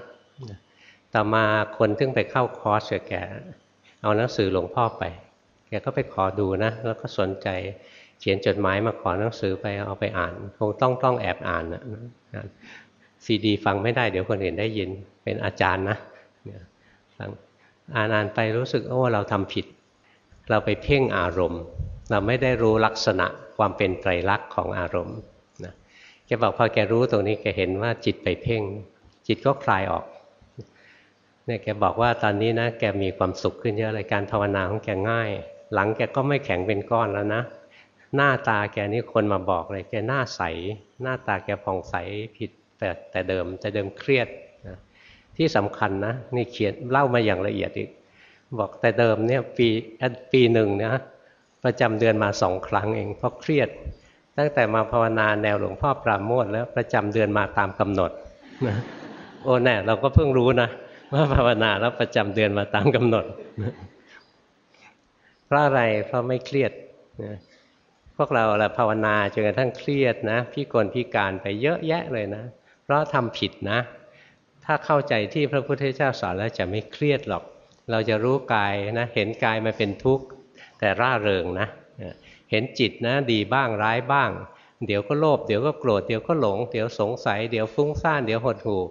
ต่อมาคนทึ่งไปเข้าคอร์สกับแกเอาหนังสือหลวงพ่อไป แกก็ไปขอดูนะ แล้วก็สนใจเขียนจดหมายมาขอหนังสือไปเอาไปอ่าน คงต้องต้องแอบอ่านนะซีดีฟังไม่ได้เดี๋ยวคนอื่นได้ยินเป็นอาจารย์นะฟังอ่านอ่านไปรู้สึกโอ้เราทำผิด เราไปเพ่งอารมณ์ เราไม่ได้รู้ลักษณะความเป็นไตรลักษณ์ของอารมณ์นะแกบอกพอแกรู้ตรงนี้แกเห็นว่าจิตไปเพ่ง จิตก็คลายออก เนี่ยแกบอกว่าตอนนี้นะแกมีความสุขขึ้นเยอะเลยการภาวนาของแกง่าย หลังแกก็ไม่แข็งเป็นก้อนแล้วนะ หน้าตาแกนี่คนมาบอกเลยแกหน้าใส หน้าตาแกผ่องใสผิดแต่แต่เดิมแต่เดิมเครียดนะที่สำคัญนะนี่เขียนเล่ามาอย่างละเอียดอีก บอกแต่เดิมเนี่ยปีปีหนึ่งนะประจำเดือนมาสองครั้งเองเพราะเครียด ตั้งแต่มาภาวนาแนวหลวงพ่อปราโมทแล้วประจำเดือนมาตามกำหนดนะโอ้แน่เราก็เพิ่งรู้นะ ว่าภาวนาแล้วประจำเดือนมาตามกำหนด เพราะอะไรเพราะไม่เครียดนะพวกเราละภาวนาจนกระทั่งเครียดนะพี่กลพิการไปเยอะแยะเลยนะ เพราะทำผิดนะ ถ้าเข้าใจที่พระพุทธเจ้าสอนแล้วจะไม่เครียดหรอก เราจะรู้กายนะ เห็นกายมาเป็นทุกข์แต่ร่าเริงนะ เห็นจิตนะ ดีบ้างร้ายบ้าง เดี๋ยวก็โลภเดี๋ยวก็โกรธเดี๋ยวก็หลง เดี๋ยวสงสัย เดี๋ยวฟุ้งซ่านเดี๋ยวหดหู่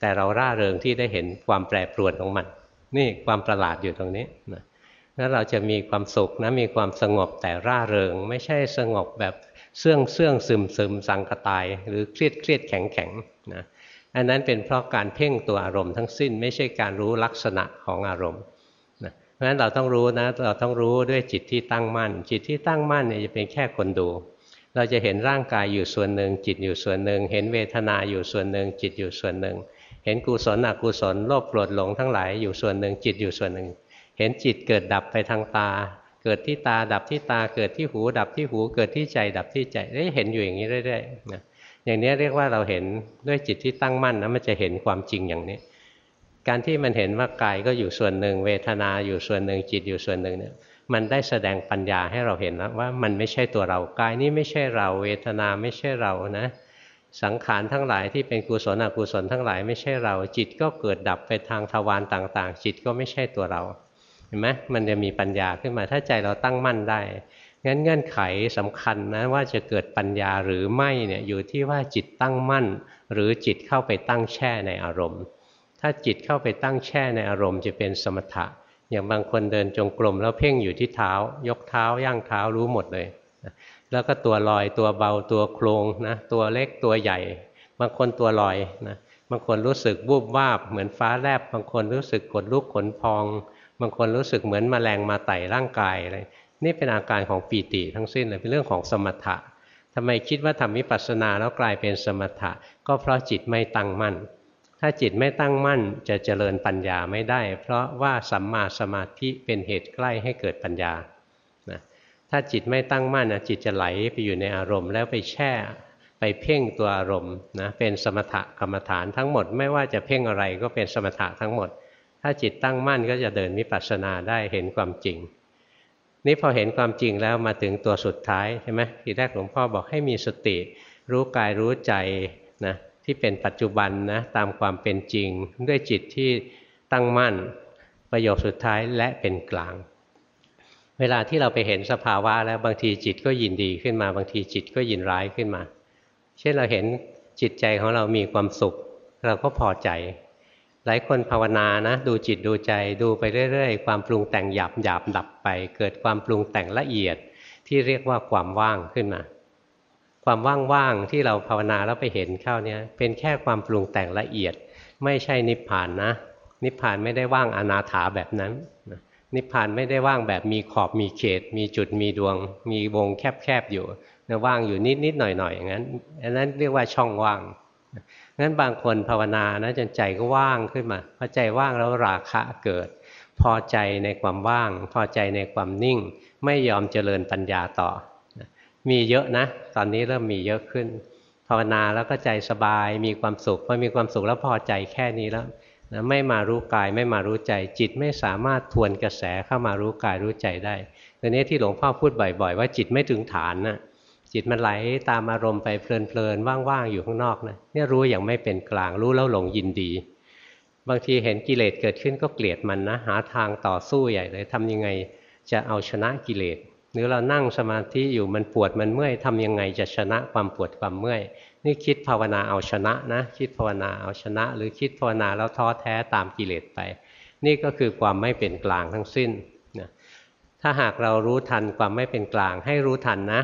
แต่เราร่าเริงที่ได้เห็นความแปรปรวนของมัน นี่ความประหลาดอยู่ตรงนี้นะแล้วเราจะมีความสุขนะมีความสงบแต่ร่าเริง ไม่ใช่สงบแบบเสื่องเสื่องซึมซึมสังกตาย หรือเครียดเครียดแข็งแข็งนะอันนั้นเป็นเพราะการเพ่งตัวอารมณ์ทั้งสิ้นไม่ใช่การรู้ลักษณะของอารมณ์นะเพราะฉะนั้นเราต้องรู้นะเราต้องรู้ด้วยจิตที่ตั้งมั่น จิตที่ตั้งมั่นเนี่ยจะเป็นแค่คนดู เราจะเห็นร่างกายอยู่ส่วนหนึ่งจิตอยู่ส่วนหนึ่ง เห็นเวทนาอยู่ส่วนหนึ่งจิตอยู่ส่วนหนึ่ง เห็นกุศลอกุศลโลภโกรธหลงทั้งหลายอยู่ส่วนหนึ่งจิตอยู่ส่วนหนึ่ง เห็นจิตเกิดดับไปทางตา เกิดที่ตาดับที่ตา เกิดที่หู ดับที่หู เกิดที่ใจดับที่ใจได้เห็นอยู่อย่างนี้เรื่อยๆนะอย่างนี้เรียกว่าเราเห็นด้วยจิตที่ตั้งมั่นนะมันจะเห็นความจริงอย่างนี้ การที่มันเห็นว่ากายก็อยู่ส่วนหนึ่ง เวทนาอยู่ส่วนหนึ่งจิตอยู่ส่วนหนึ่งเนี่ยมันได้แสดงปัญญาให้เราเห็นแล้วว่ามันไม่ใช่ตัวเรากายนี้ไม่ใช่เรา เวทนาไม่ใช่เรานะ สังขารทั้งหลายที่เป็นกุศลอกุศลทั้งหลายไม่ใช่เรา จิตก็เกิดดับไปทางทวารต่าง ๆ จิตก็ไม่ใช่ตัวเราเห็นไหมมันจะมีปัญญาขึ้นมาถ้าใจเราตั้งมั่นได้งั้นเงื่อนไขสำคัญนะว่าจะเกิดปัญญาหรือไม่เนี่ยอยู่ที่ว่าจิตตั้งมั่น หรือจิตเข้าไปตั้งแช่ในอารมณ์ ถ้าจิตเข้าไปตั้งแช่ในอารมณ์จะเป็นสมถะ อย่างบางคนเดินจงกรมแล้วเพ่งอยู่ที่เท้า ยกเท้าย่างเท้ารู้หมดเลย แล้วก็ตัวลอยตัวเบาตัวโครงนะตัวเล็กตัวใหญ่ บางคนตัวลอยนะบางคนรู้สึกวูบวาบเหมือนฟ้าแลบบางคนรู้สึกขนลุกขนพอง บางคนรู้สึกเหมือนมแมลงมาไต่ร่างกายอะไรนี่เป็นอาการของปีติทั้งสิ้นเลยเป็นเรื่องของสมถะทำไมคิดว่าทำวิปัสสนาแล้วกลายเป็นสมถะ ก็เพราะจิตไม่ตั้งมั่น ถ้าจิตไม่ตั้งมั่นจะเจริญปัญญาไม่ได้ เพราะว่าสัมมาสมาธิเป็นเหตุใกล้ให้เกิดปัญญา ถ้าจิตไม่ตั้งมั่นนะจิตจะไหลไปอยู่ในอารมณ์ แล้วไปแช่ ไปเพ่งตัวอารมณ์นะเป็นสมถะกรรมฐานทั้งหมด ไม่ว่าจะเพ่งอะไรก็เป็นสมถะทั้งหมด ถ้าจิตตั้งมั่นก็จะเดินวิปัสสนาได้เห็นความจริง นี่พอเห็นความจริงแล้วมาถึงตัวสุดท้ายใช่ไหมทีแรกหลวงพ่อบอกให้มีสติ รู้กายรู้ใจนะที่เป็นปัจจุบันนะตามความเป็นจริง ด้วยจิตที่ตั้งมั่น ประโยคสุดท้ายและเป็นกลาง เวลาที่เราไปเห็นสภาวะแล้วบางทีจิตก็ยินดีขึ้นมา บางทีจิตก็ยินร้ายขึ้นมา เช่นเราเห็นจิตใจของเรามีความสุข เราก็พอใจ หลายคนภาวนานะดูจิตดูใจดูไปเรื่อยๆ ความปรุงแต่งหยาบหยาบดับไป เกิดความปรุงแต่งละเอียดที่เรียกว่าความว่างขึ้นมา ความว่างๆที่เราภาวนาแล้วไปเห็นเข้าเนี่ยเป็นแค่ความปรุงแต่งละเอียด ไม่ใช่นิพพานนะ นิพพานไม่ได้ว่างอนาถาแบบนั้นนิ นิพพานไม่ได้ว่างแบบมีขอบมีเขต มีจุดมีดวง มีวงแคบๆอยู่ว่างอยู่นิดๆหน่อยๆอย่างนั้นอันนั้นเรียกว่าช่องว่างงั้นบางคนภาวนานะจนใจก็ว่างขึ้นมาพอใจว่างแล้วราคะเกิด พอใจในความว่าง พอใจในความนิ่ง ไม่ยอมเจริญปัญญาต่อ มีเยอะนะ ตอนนี้เริ่มมีเยอะขึ้น ภาวนาแล้วก็ใจสบายมีความสุขพอมีความสุขแล้วพอใจแค่นี้แล้ว นะไม่มารู้กายไม่มารู้ใจ จิตไม่สามารถทวนกระแสเข้ามารู้กายรู้ใจได้ตัวนี้ที่หลวงพ่อพูดบ่อย ๆ ว่าจิตไม่ถึงฐานนะจิตมันไหลตามอารมณ์ไปเพลินๆว่างๆอยู่ข้างนอกนะเนี่ยรู้อย่างไม่เป็นกลางรู้แล้วหลงยินดี บางทีเห็นกิเลสเกิดขึ้นก็เกลียดมันนะหาทางต่อสู้ใหญ่เลยทำยังไงจะเอาชนะกิเลส หรือเรานั่งสมาธิอยู่มันปวดมันเมื่อยทำยังไงจะชนะความปวดความเมื่อย นี่คิดภาวนาเอาชนะนะ คิดภาวนาเอาชนะ หรือคิดภาวนาแล้วท้อแท้ตามกิเลสไป นี่ก็คือความไม่เป็นกลางทั้งสิ้นนะถ้าหากเรารู้ทันความไม่เป็นกลางให้รู้ทันนะ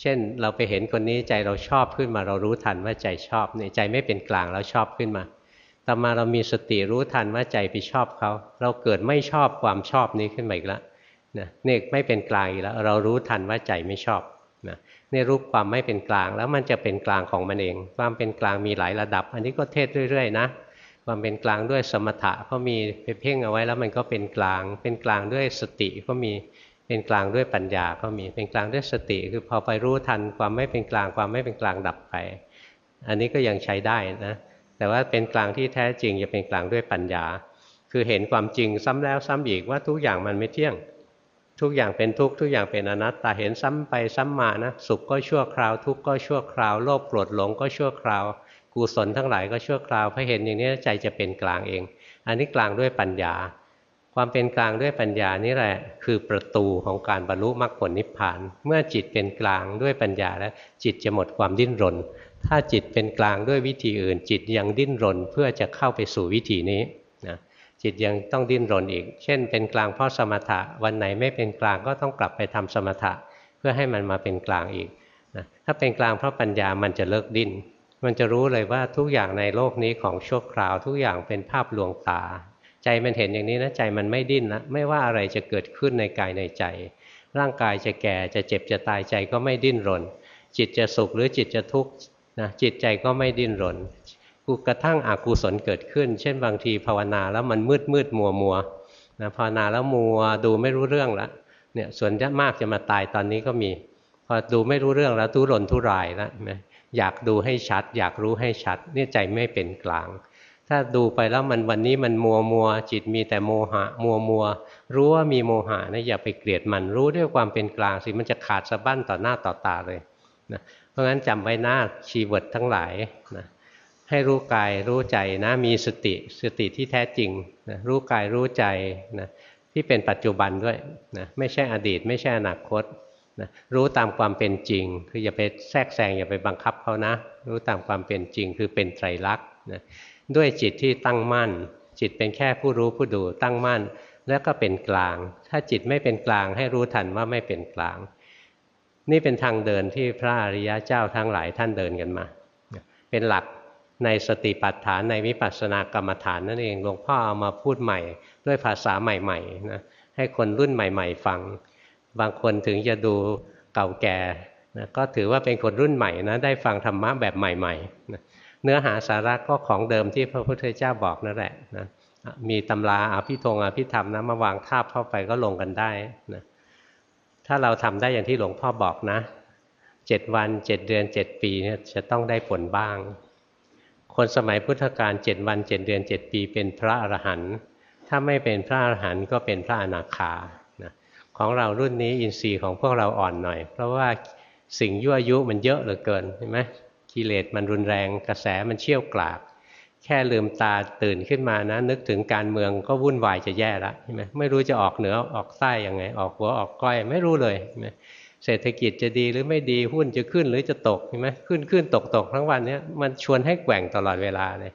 เช่นเราไปเห็นคนนี้ใจเราชอบขึ้นมาเรารู้ทันว่าใจชอบเนี่ยใจไม่เป็นกลางแล้วชอบขึ้นมาต่อมาเรามีสติรู้ทันว่าใจไปชอบเขา เราเกิดไม่ชอบความชอบนี้ขึ้นมาอีกแล้ว นะนี่ไม่เป็นกลางอีกแล้ว เรารู้ทันว่าใจไม่ชอบนะนี่รู้ความไม่เป็นกลางแล้วมันจะเป็นกลางของมันเอง ความเป็นกลางมีหลายระดับ อันนี้ก็เทศเรื่อยๆนะความเป็นกลางด้วยสมถะก็มีไปเพ่งเอาไว้แล้วมันก็เป็นกลาง เป็นกลางด้วยสติก็มีเป็นกลางด้วยปัญญาก็มีเป็นกลางด้วยสติ คือพอไปรู้ทันความไม่เป็นกลางความไม่เป็นกลางดับไป อันนี้ก็ยังใช้ได้นะแต่ว่าเป็นกลางที่แท้จริงจะเป็นกลางด้วยปัญญา คือเห็นความจริงซ้ำแล้วซ้ำอีกว่าทุกอย่างมันไม่เที่ยง ทุกอย่างเป็นทุกทุกอย่างเป็นอนัตตาเห็นซ้ำไปซ้ำมานะสุขก็ชั่วคราว ทุกข์ก็ชั่วคราวโลภโกรธหลงก็ชั่วคราวกุศลทั้งหลายก็ชั่วคราวพอเห็นอย่างนี้ใจจะเป็นกลางเอง อันนี้กลางด้วยปัญญา ความเป็นกลางด้วยปัญญานี่แหละ คือประตูของการบรรลุมรรคผลนิพพาน เมื่อจิตเป็นกลางด้วยปัญญาแล้วจิตจะหมดความดิ้นรน ถ้าจิตเป็นกลางด้วยวิธีอื่น จิตยังดิ้นรนเพื่อจะเข้าไปสู่วิธีนี้ จิตยังต้องดิ้นรนอีก เช่น เป็นกลางเพราะสมถะ วันไหนไม่เป็นกลางก็ต้องกลับไปทำสมถะ เพื่อให้มันมาเป็นกลางอีกนะถ้าเป็นกลางเพราะปัญญามันจะเลิกดิ้น มันจะรู้เลยว่าทุกอย่างในโลกนี้ของชั่วคราว ทุกอย่างเป็นภาพลวงตา ใจมันเห็นอย่างนี้นะใจมันไม่ดิ้นนะไม่ว่าอะไรจะเกิดขึ้นในกายในใจ ร่างกายจะแก่จะเจ็บจะตายใจก็ไม่ดิ้นรน จิตจะสุขหรือจิตจะทุกข์นะจิตใจก็ไม่ดิ้นรน กูกระทั่งอกุศลเกิดขึ้น เช่นบางทีภาวนาแล้วมันมืดมืดมัวมัวนะภาวนาแล้วมัวดูไม่รู้เรื่องแล้วเนี่ยส่วนมากจะมาตายตอนนี้ก็มี พอดูไม่รู้เรื่องแล้วทุรนทุรายแล้วนะอยากดูให้ชัด อยากรู้ให้ชัดนี่ใจไม่เป็นกลาง ถ้าดูไปแล้วมันวันนี้มันมัวมัวจิตมีแต่โมหะ มัวมัวรู้ว่ามีโมหะนะอย่าไปเกลียดมันรู้ด้วยความเป็นกลางสิมันจะขาดสะบั้นต่อหน้าต่อตาเลยนะเพราะงั้นจำไว้หน้าชีวิตทั้งหลายนะ ให้รู้กายรู้ใจนะมีสติสติที่แท้จริงนะรู้กายรู้ใจนะที่เป็นปัจจุบันด้วยนะไม่ใช่อดีต ไม่ใช่อนาคตนะรู้ตามความเป็นจริง คืออย่าไปแทรกแซงอย่าไปบังคับเขานะ รู้ตามความเป็นจริง คือเป็นไตรลักษณ์นะด้วยจิตที่ตั้งมั่น จิตเป็นแค่ผู้รู้ผู้ดูตั้งมั่น แล้วก็เป็นกลาง ถ้าจิตไม่เป็นกลางให้รู้ทันว่าไม่เป็นกลาง นี่เป็นทางเดินที่พระอริยะเจ้าทั้งหลายท่านเดินกันมา เป็นหลัก ในสติปัฏฐานในวิปัสสนากรรมฐานนั่นเองหลวงพ่อเอามาพูดใหม่ ด้วยภาษาใหม่ๆนะให้คนรุ่นใหม่ ๆ ฟัง บางคนถึงจะดูเก่าแก่นะก็ถือว่าเป็นคนรุ่นใหม่นะได้ฟังธรรมะแบบใหม่ๆนะเนื้อหาสาระก็ของเดิมที่พระพุทธเจ้าบอกนั่นแหละนะมีตำราอภิธงอภิธรรมนะมาวางทาบเข้าไปก็ลงกันได้นะถ้าเราทำได้อย่างที่หลวงพ่อบอกนะเจ็ดวันเจ็ดเดือนเจ็ดปีเนี่ยจะต้องได้ผลบ้าง คนสมัยพุทธกาลเจ็ดวันเจ็ดเดือนเจ็ดปี เป็นพระอรหันต์ถ้าไม่เป็นพระอรหันต์ก็เป็นพระอนาคาของเรารุ่นนี้อินทรีย์ของพวกเราอ่อนหน่อย เพราะว่าสิ่งยั่วยุมันเยอะเหลือเกินเห็นไหมกิเลสมันรุนแรงกระแสมันเชี่ยวกราก แค่ลืมตาตื่นขึ้นมานะ นึกถึงการเมืองก็วุ่นวายจะแย่ละใช่ไหมไม่รู้จะออกเหนือออกใต้ยังไง ออกหัวออกก้อยไม่รู้เลยใช่ไหม เศรษฐกิจจะดีหรือไม่ดีหุ้นจะขึ้นหรือจะตกใช่ไหมขึ้นขึ้นตกตกทั้งวันนี้มันชวนให้แกว่งตลอดเวลาเลย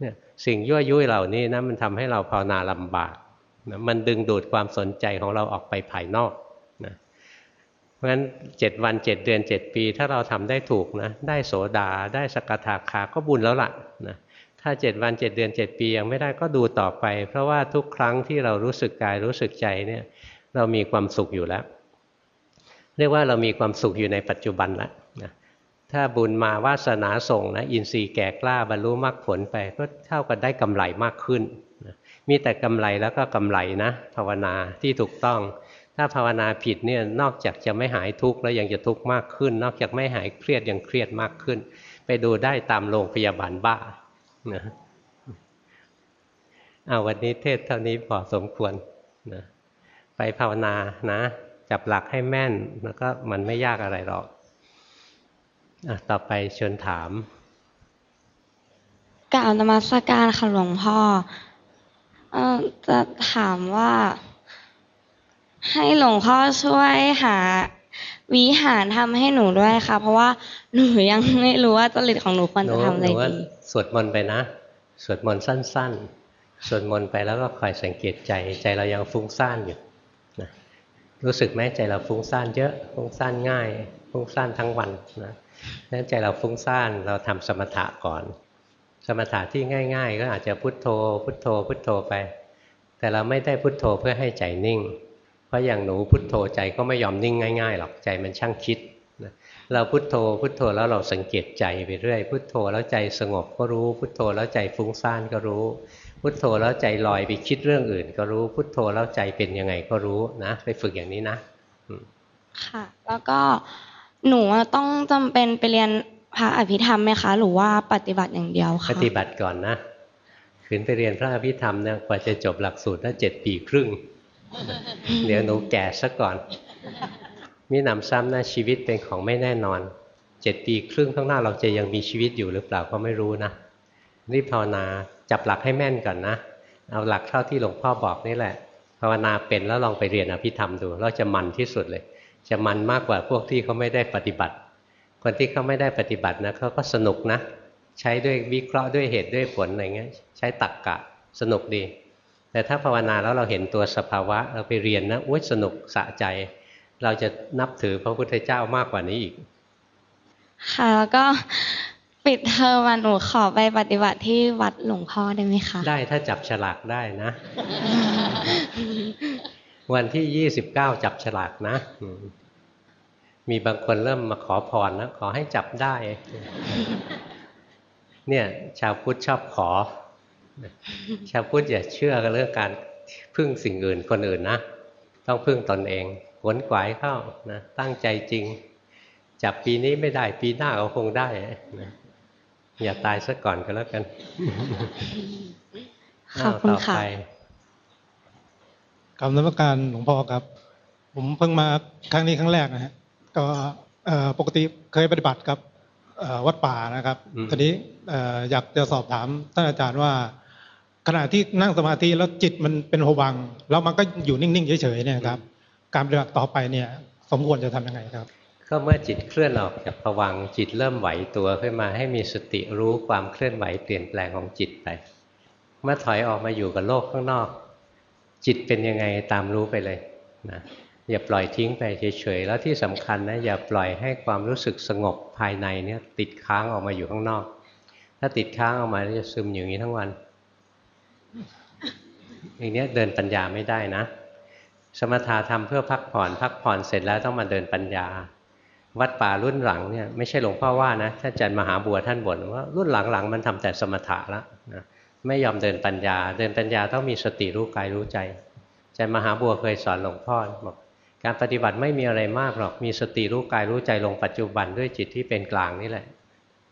เนี่ยสิ่งยั่วยุเหล่านี้นะมันทำให้เราภาวนาลำบากนะมันดึงดูดความสนใจของเราออกไปภายนอกนะเพราะฉะนั้นเจ็ดวันเจ็ดเดือนเจ็ดปี ถ้าเราทำได้ถูกนะได้โสดาได้สกทาคาก็บุญแล้วล่ะนะถ้าเจ็ดวันเจ็ดเดือนเจ็ดปียังไม่ได้ก็ดูต่อไป เพราะว่าทุกครั้งที่เรารู้สึกกายรู้สึกใจเนี่ยเรามีความสุขอยู่แล้ว เรียกว่าเรามีความสุขอยู่ในปัจจุบันแล้วนะถ้าบุญมาวาสนาส่งนะอินทรีย์แก่กล้าบรรลุมรรคผลไปก็เท่ากับได้กำไรมากขึ้นมีแต่กำไรแล้วก็กำไรนะ ภาวนาที่ถูกต้อง ถ้าภาวนาผิดเนี่ยนอกจากจะไม่หายทุกข์แล้วยังจะทุกข์มากขึ้น นอกจากไม่หายเครียดยังเครียดมากขึ้น ไปดูได้ตามโรงพยาบาลบ้านะเอาวันนี้เทศเท่านี้พอสมควรนะไปภาวนานะ จับหลักให้แม่นแล้วก็มันไม่ยากอะไรหรอกอต่อไปเชิญถามกล่าวนมัสการค่ะหลวงพ่อจะถามว่า ให้หลวงพ่อช่วยหาวิหารทำให้หนูด้วยค่ะ เพราะว่าหนูยังไม่รู้ว่าจริตของหนูควรจะทำอะไรดีสวดมนต์ไปนะสวดมนต์สั้น ๆสวดมนต์ไปแล้วก็คอยสังเกตใจ ใจเรายังฟุ้งซ่านอยู่นะ รู้สึกไหมใจเราฟุ้งซ่านเยอะฟุ้งซ่านง่าย ฟุ้งซ่านทั้งวันนะนั้นใจเราฟุ้งซ่านเราทำสมถะก่อน สมถะที่ง่าย ๆ ก็อาจจะพุทโธ พุทโธ พุทโธไป แต่เราไม่ได้พุทโธเพื่อให้ใจนิ่ง เพราะอย่างหนูพุทโธใจก็ไม่ยอมนิ่งง่ายๆหรอกใจมันช่างคิดนะเราพุโทโธพุโทโธแล้วเราสังเกตใจไปเรื่อยพุโทโธแล้วใจสงบก็รู้พุโทโธแล้วใจฟุ้งซ่านก็รู้ พุโทโธแล้วใจลอยไปคิดเรื่องอื่น ก็รู้พุโทโธแล้วใจเป็นยังไงก็รู้นะไปฝึกอย่างนี้นะค่ะ แล้วก็หนูอะต้องจำเป็นไปเรียนพระอภิธรรมไหมคะ หรือว่าปฏิบัติอย่างเดียวปคะฏิบัติก่อนนะขืนไปเรียนพระอภิธรรมเนี่ยกว่าจะจบหลักสูตรน่าเจ็ดปีครึ่ง เดี๋ยวหนูแก่ซะก่อน มีหนำซ้ำนะชีวิตเป็นของไม่แน่นอนเจ็ดปีครึ่งข้างหน้าเราจะยังมีชีวิตอยู่หรือเปล่าก็ไม่รู้นะรีบภาวนา จับหลักให้แม่นก่อนนะ เอาหลักเท่าที่หลวงพ่อบอกนี่แหละ ภาวนาเป็นแล้วลองไปเรียนอภิธรรมดูเราจะมันที่สุดเลย จะมันมากกว่าพวกที่เขาไม่ได้ปฏิบัติ คนที่เขาไม่ได้ปฏิบัตินะเขาก็สนุกนะ ใช้ด้วยวิเคราะห์ด้วยเหตุด้วยผลอะไรเงี้ย ใช้ตักกะสนุกดี แต่ถ้าภาวนาแล้วเราเห็นตัวสภาวะเราไปเรียนนะอุ้ยสนุกสะใจ เราจะนับถือพระพุทธเจ้ามากกว่านี้อีกค่ะแล้วก็ ปิดเทอมมาหนูขอไปปฏิบัติที่วัดหลวงพ่อได้ไหมคะ ได้ถ้าจับฉลากได้นะ วันที่ยี่สิบเก้าจับฉลากนะอืมมีบางคนเริ่มมาขอพรนะขอให้จับได้ เนี่ย ชาวพุทธชอบขอ ชาวพุทธอย่าเชื่อกันเรื่องการพึ่งสิ่งอื่นคนอื่นนะ ต้องพึ่งตนเองขวนขวายเข้านะตั้งใจจริง จับปีนี้ไม่ได้ปีหน้าก็คงได้นะ อย่าตายซะก่อนก็แล้วกันขอบคุณาวค่ะต่ไปกรรมนมัการหลวงพ่อครับ ผมเพิ่งมาครั้งนี้ครั้งแรกนะฮะก็เอ่อปกติเคยปฏิบัติกับเอ่อวัดป่านะครับทีนี้เอ่ออยากจะสอบถามท่านอาจารย์ว่า ขณะที่นั่งสมาธิแล้วจิตมันเป็นโหวังค์แล้วมันก็อยู่นิ่งๆเฉยๆเนี่ยครับ การปฏิบัติต่อไปเนี่ย สมควรจะทำยังไงครับ ก็เมื่อจิตเคลื่อนออกจากภวังจิตเริ่มไหวตัวขึ้นมาให้มีสติรู้ความเคลื่อนไหวเปลี่ยนแปลงของจิตไป เมื่อถอยออกมาอยู่กับโลกข้างนอก จิตเป็นยังไงตามรู้ไปเลยนะอย่าปล่อยทิ้งไปเฉยๆแล้วที่สำคัญนะอย่าปล่อยให้ความรู้สึกสงบภายในเนี่ยติดค้างออกมาอยู่ข้างนอก ถ้าติดค้างออกมาจะซึมอย่างนี้ทั้งวันอย่างเนี้ยเดินปัญญาไม่ได้นะ สมถะทำเพื่อพักผ่อน พักผ่อนเสร็จแล้วต้องมาเดินปัญญา วัดป่ารุ่นหลังเนี่ยไม่ใช่หลวงพ่อว่านะท่านอาจารย์มหาบัวท่านบ่นว่ารุ่นหลังๆมันทำแต่สมถะแล้วนะไม่ยอมเดินปัญญา เดินปัญญาต้องมีสติรู้กายรู้ใจอาจารย์มหาบัวเคยสอนหลวงพ่อบอกการปฏิบัติไม่มีอะไรมากหรอกมีสติรู้กายรู้ใจลงปัจจุบันด้วยจิตที่เป็นกลางนี่แหละ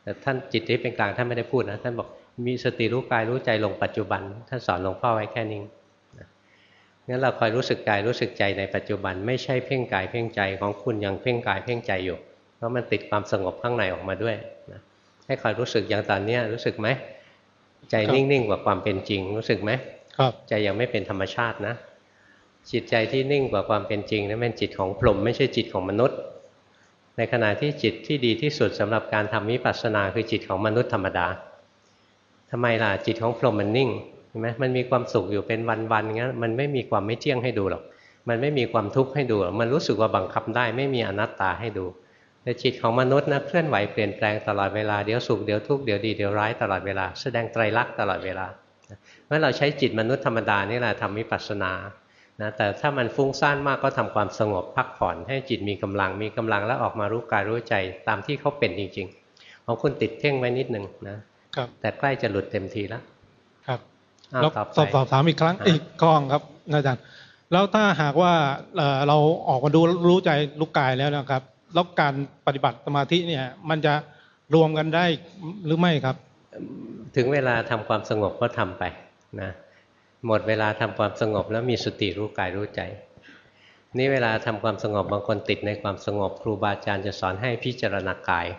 แต่ท่านจิตที่เป็นกลางท่านไม่ได้พูดนะท่านบอกมีสติรู้กายรู้ใจลงปัจจุบัน ท่านสอนหลวงพ่อไว้แค่นี้ งั้นเราคอยรู้สึกกายรู้สึกใจในปัจจุบันไม่ใช่เพ่งกายเพ่งใจของคุณยังเพ่งกายเพ่งใจอยู่ เพราะมันติดความสงบข้างในออกมาด้วยนะให้คอยรู้สึกอย่างตอนเนี้ยรู้สึกไหมใจครับนิ่งๆกว่าความเป็นจริงรู้สึกไหมครับใจยังไม่เป็นธรรมชาตินะ จิตใจที่นิ่งกว่าความเป็นจริงนั้นเป็นจิตของพรหมไม่ใช่จิตของมนุษย์ ในขณะที่จิตที่ดีที่สุดสำหรับการทำวิปัสสนาคือจิตของมนุษย์ธรรมดาทำไมล่ะจิตของพรหมมันนิ่งเห็นไหมมันมีความสุขอยู่เป็นวันๆงั้นมันไม่มีความไม่เที่ยงให้ดูหรอก มันไม่มีความทุกข์ให้ดูหรอกมันรู้สึกว่าบังคับได้ไม่มีอนัตตาให้ดูแต่จิตของมนุษย์นะเคลื่อนไหวเปลี่ยนแปลงตลอดเวลาเดี๋ยวสุขเดี๋ยวทุกข์เดี๋ยวดีเดี๋ยวร้ายตลอดเวลา แสดงไตรลักษณ์ตลอดเวลาเพราะเราใช้จิตมนุษย์ธรรมดานี่แหละทำวิปัสสนานะแต่ถ้ามันฟุ้งซ่านมากก็ทำความสงบพักผ่อนให้จิตมีกำลังมีกำลังแล้วออกมารู้กายรู้ใจตามที่เขาเป็นจริงๆของคุณติดเพ่งไว้นิดหนึ่งนะครับแต่ใกล้จะหลุดเต็มทีแล้วครับอ้าว แล้วต่อสอบไปสอบถามอีกครั้งอะอีกกล้องครับอาจารย์แล้วถ้าหากว่าเอ่อเราออกมาดูรู้ใจลูกกายแล้วนะครับ แล้วการปฏิบัติสมาธิเนี่ย มันจะรวมกันได้หรือไม่ครับ ถึงเวลาทำความสงบก็ทำไปนะหมดเวลาทำความสงบแล้วมีสติรู้กายรู้ใจ นี่เวลาทำความสงบบางคนติดในความสงบ ครูบาอาจารย์จะสอนให้พิจารณากายนะ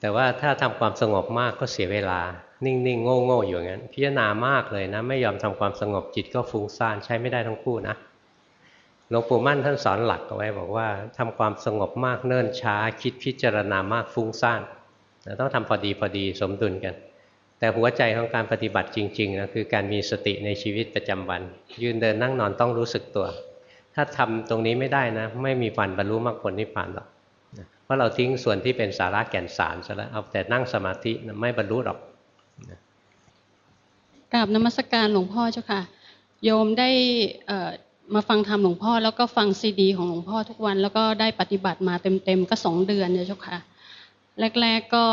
แต่ว่าถ้าทำความสงบมากก็เสียเวลา นิ่งๆโง่ๆอยู่อย่างนั้น พิจารณามากเลยนะ ไม่ยอมทำความสงบจิตก็ฟุ้งซ่านใช้ไม่ได้ทั้งคู่นะหลวงปู่มั่นท่านสอนหลักเอาไว้บอกว่าทำความสงบมากเนิ่นช้า คิดพิจารณามากฟุ้งซ่านต้องทำพอดีพอดีสมดุลกัน แต่หัวใจของการปฏิบัติจริงๆนะคือการมีสติในชีวิตประจำวัน ยืนเดินนั่งนอนต้องรู้สึกตัว ถ้าทำตรงนี้ไม่ได้นะ ไม่มีวันบรรลุมรรคผลนิพพานหรอก ราะเราทิ้งส่วนที่เป็นสาระแก่นสารซะแล้วเอาแต่นั่งสมาธิไม่บรรลุหรอกกราบนมัสการหลวงพ่อเจ้าค่ะ โยมได้มาฟังธรรมหลวงพ่อ แล้วก็ฟังซีดี ของหลวงพ่อทุกวัน แล้วก็ได้ปฏิบัติมาเต็มๆก็สองเดือนเนี่ยเจ้าค่ะ แรก ๆก็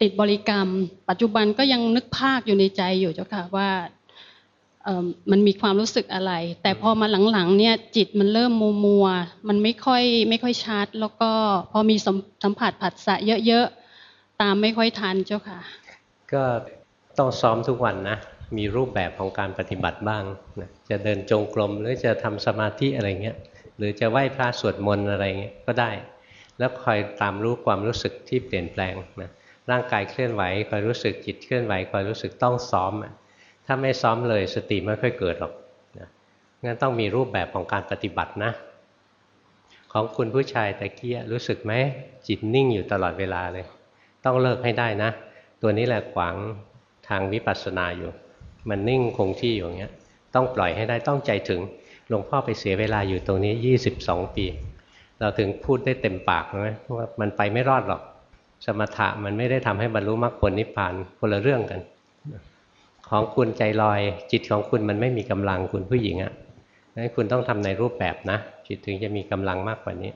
ติดบริกรรม ปัจจุบันก็ยังนึกภาคอยู่ในใจอยู่เจ้าค่ะว่า มันมีความรู้สึกอะไร แต่พอมาหลังๆเนี่ยจิตมันเริ่มมัวมัวมันไม่ค่อยไม่ค่อยชัดแล้วก็พอมีสัมผัสผัสสะเยอะๆตามไม่ค่อยทันเจ้าค่ะ ก็ต้องซ้อมทุกวันนะมีรูปแบบของการปฏิบัติบ้างนะจะเดินจงกรมหรือจะทำสมาธิอะไรเงี้ยหรือจะไหว้พระสวดมนต์อะไรเงี้ยก็ได้ แล้วคอยตามรู้ความรู้สึกที่เปลี่ยนแปลงนะร่างกายเคลื่อนไหวคอยรู้สึกจิตเคลื่อนไหวคอยรู้สึกต้องซ้อม ถ้าไม่ซ้อมเลยสติไม่ค่อยเกิดหรอกนะงั้นต้องมีรูปแบบของการปฏิบัตินะ ของคุณผู้ชายตะเกียรู้สึกไหมจิตนิ่งอยู่ตลอดเวลาเลย ต้องเลิกให้ได้นะ ตัวนี้แหละขวางทางวิปัสสนาอยู่ มันนิ่งคงที่อยู่อย่างเงี้ย ต้องปล่อยให้ได้ต้องใจถึงหลวงพ่อไปเสียเวลาอยู่ตรงนี้ 22 ปี เราถึงพูดได้เต็มปากนะว่ามันไปไม่รอดหรอก สมถะมันไม่ได้ทำให้บรรลุมรรคผลนิพพานคนละเรื่องกัน ของคุณใจลอย จิตของคุณมันไม่มีกำลังคุณผู้หญิงอะ่ะนั้นคุณต้องทำในรูปแบบนะ จิตถึงจะมีกำลังมากกว่านี้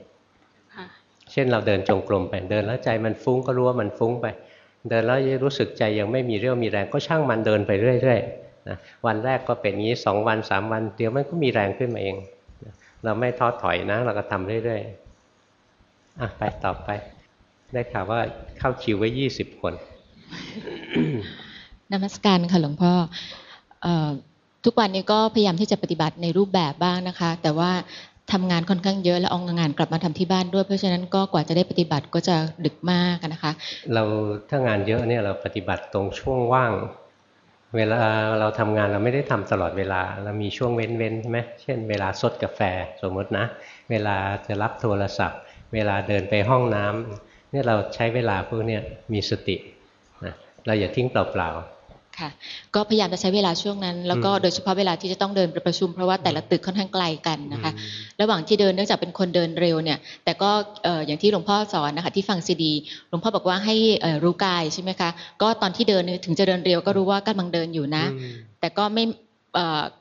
เช่นเราเดินจงกรมไปเดินแล้วใจมันฟุ้งก็รู้ว่ามันฟุ้งไป เดินแล้วรู้สึกใจยังไม่มีเรี่ยวมีแรงก็ช่างมันเดินไปเรื่อยๆนะวันแรกก็เป็นงี้สองวันสามวันเดี๋ยวมันก็มีแรงขึ้นมาเอง เราไม่ท้อถอยนะ เราก็ทำเรื่อยๆอะไปต่อไป ได้ข่าวว่าเข้าคิวไว้ยี่สิบคน นมัสการค่ะหลวงพ่อทุกวันนี้ก็พยายามที่จะปฏิบัติในรูปแบบบ้างนะคะ แต่ว่าทำงานค่อนข้างเยอะแล้วเอางานกลับมาทำที่บ้านด้วย เพราะฉะนั้นก็กว่าจะได้ปฏิบัติก็จะดึกมากนะคะ เราถ้างานเยอะเนี่ยเราปฏิบัติตรงช่วงว่าง เวลาเราทำงานเราไม่ได้ทำตลอดเวลาเรามีช่วงเว้นๆใช่ไหมเช่น เวลาสดกาแฟสมมตินะ เวลาจะรับโทรศัพท์ เวลาเดินไปห้องน้ำเนี่ยเราใช้เวลาพวกนี้มีสตินะเราอย่าทิ้งเปล่าๆ ค่ะ ก็พยายามจะใช้เวลาช่วงนั้น แล้วก็โดยเฉพาะเวลาที่จะต้องเดินไปประชุมเพราะว่าแต่ละตึกค่อนข้างไกลกันนะคะ ระหว่างที่เดินเนื่องจากเป็นคนเดินเร็วเนี่ย แต่ก็อย่างที่หลวงพ่อสอนนะคะที่ฟังซีดี หลวงพ่อบอกว่าให้รู้กายใช่ไหมคะ ก็ตอนที่เดินถึงจะเดินเร็วก็รู้ว่ากำลังเดินอยู่นะ แต่ก็ไม่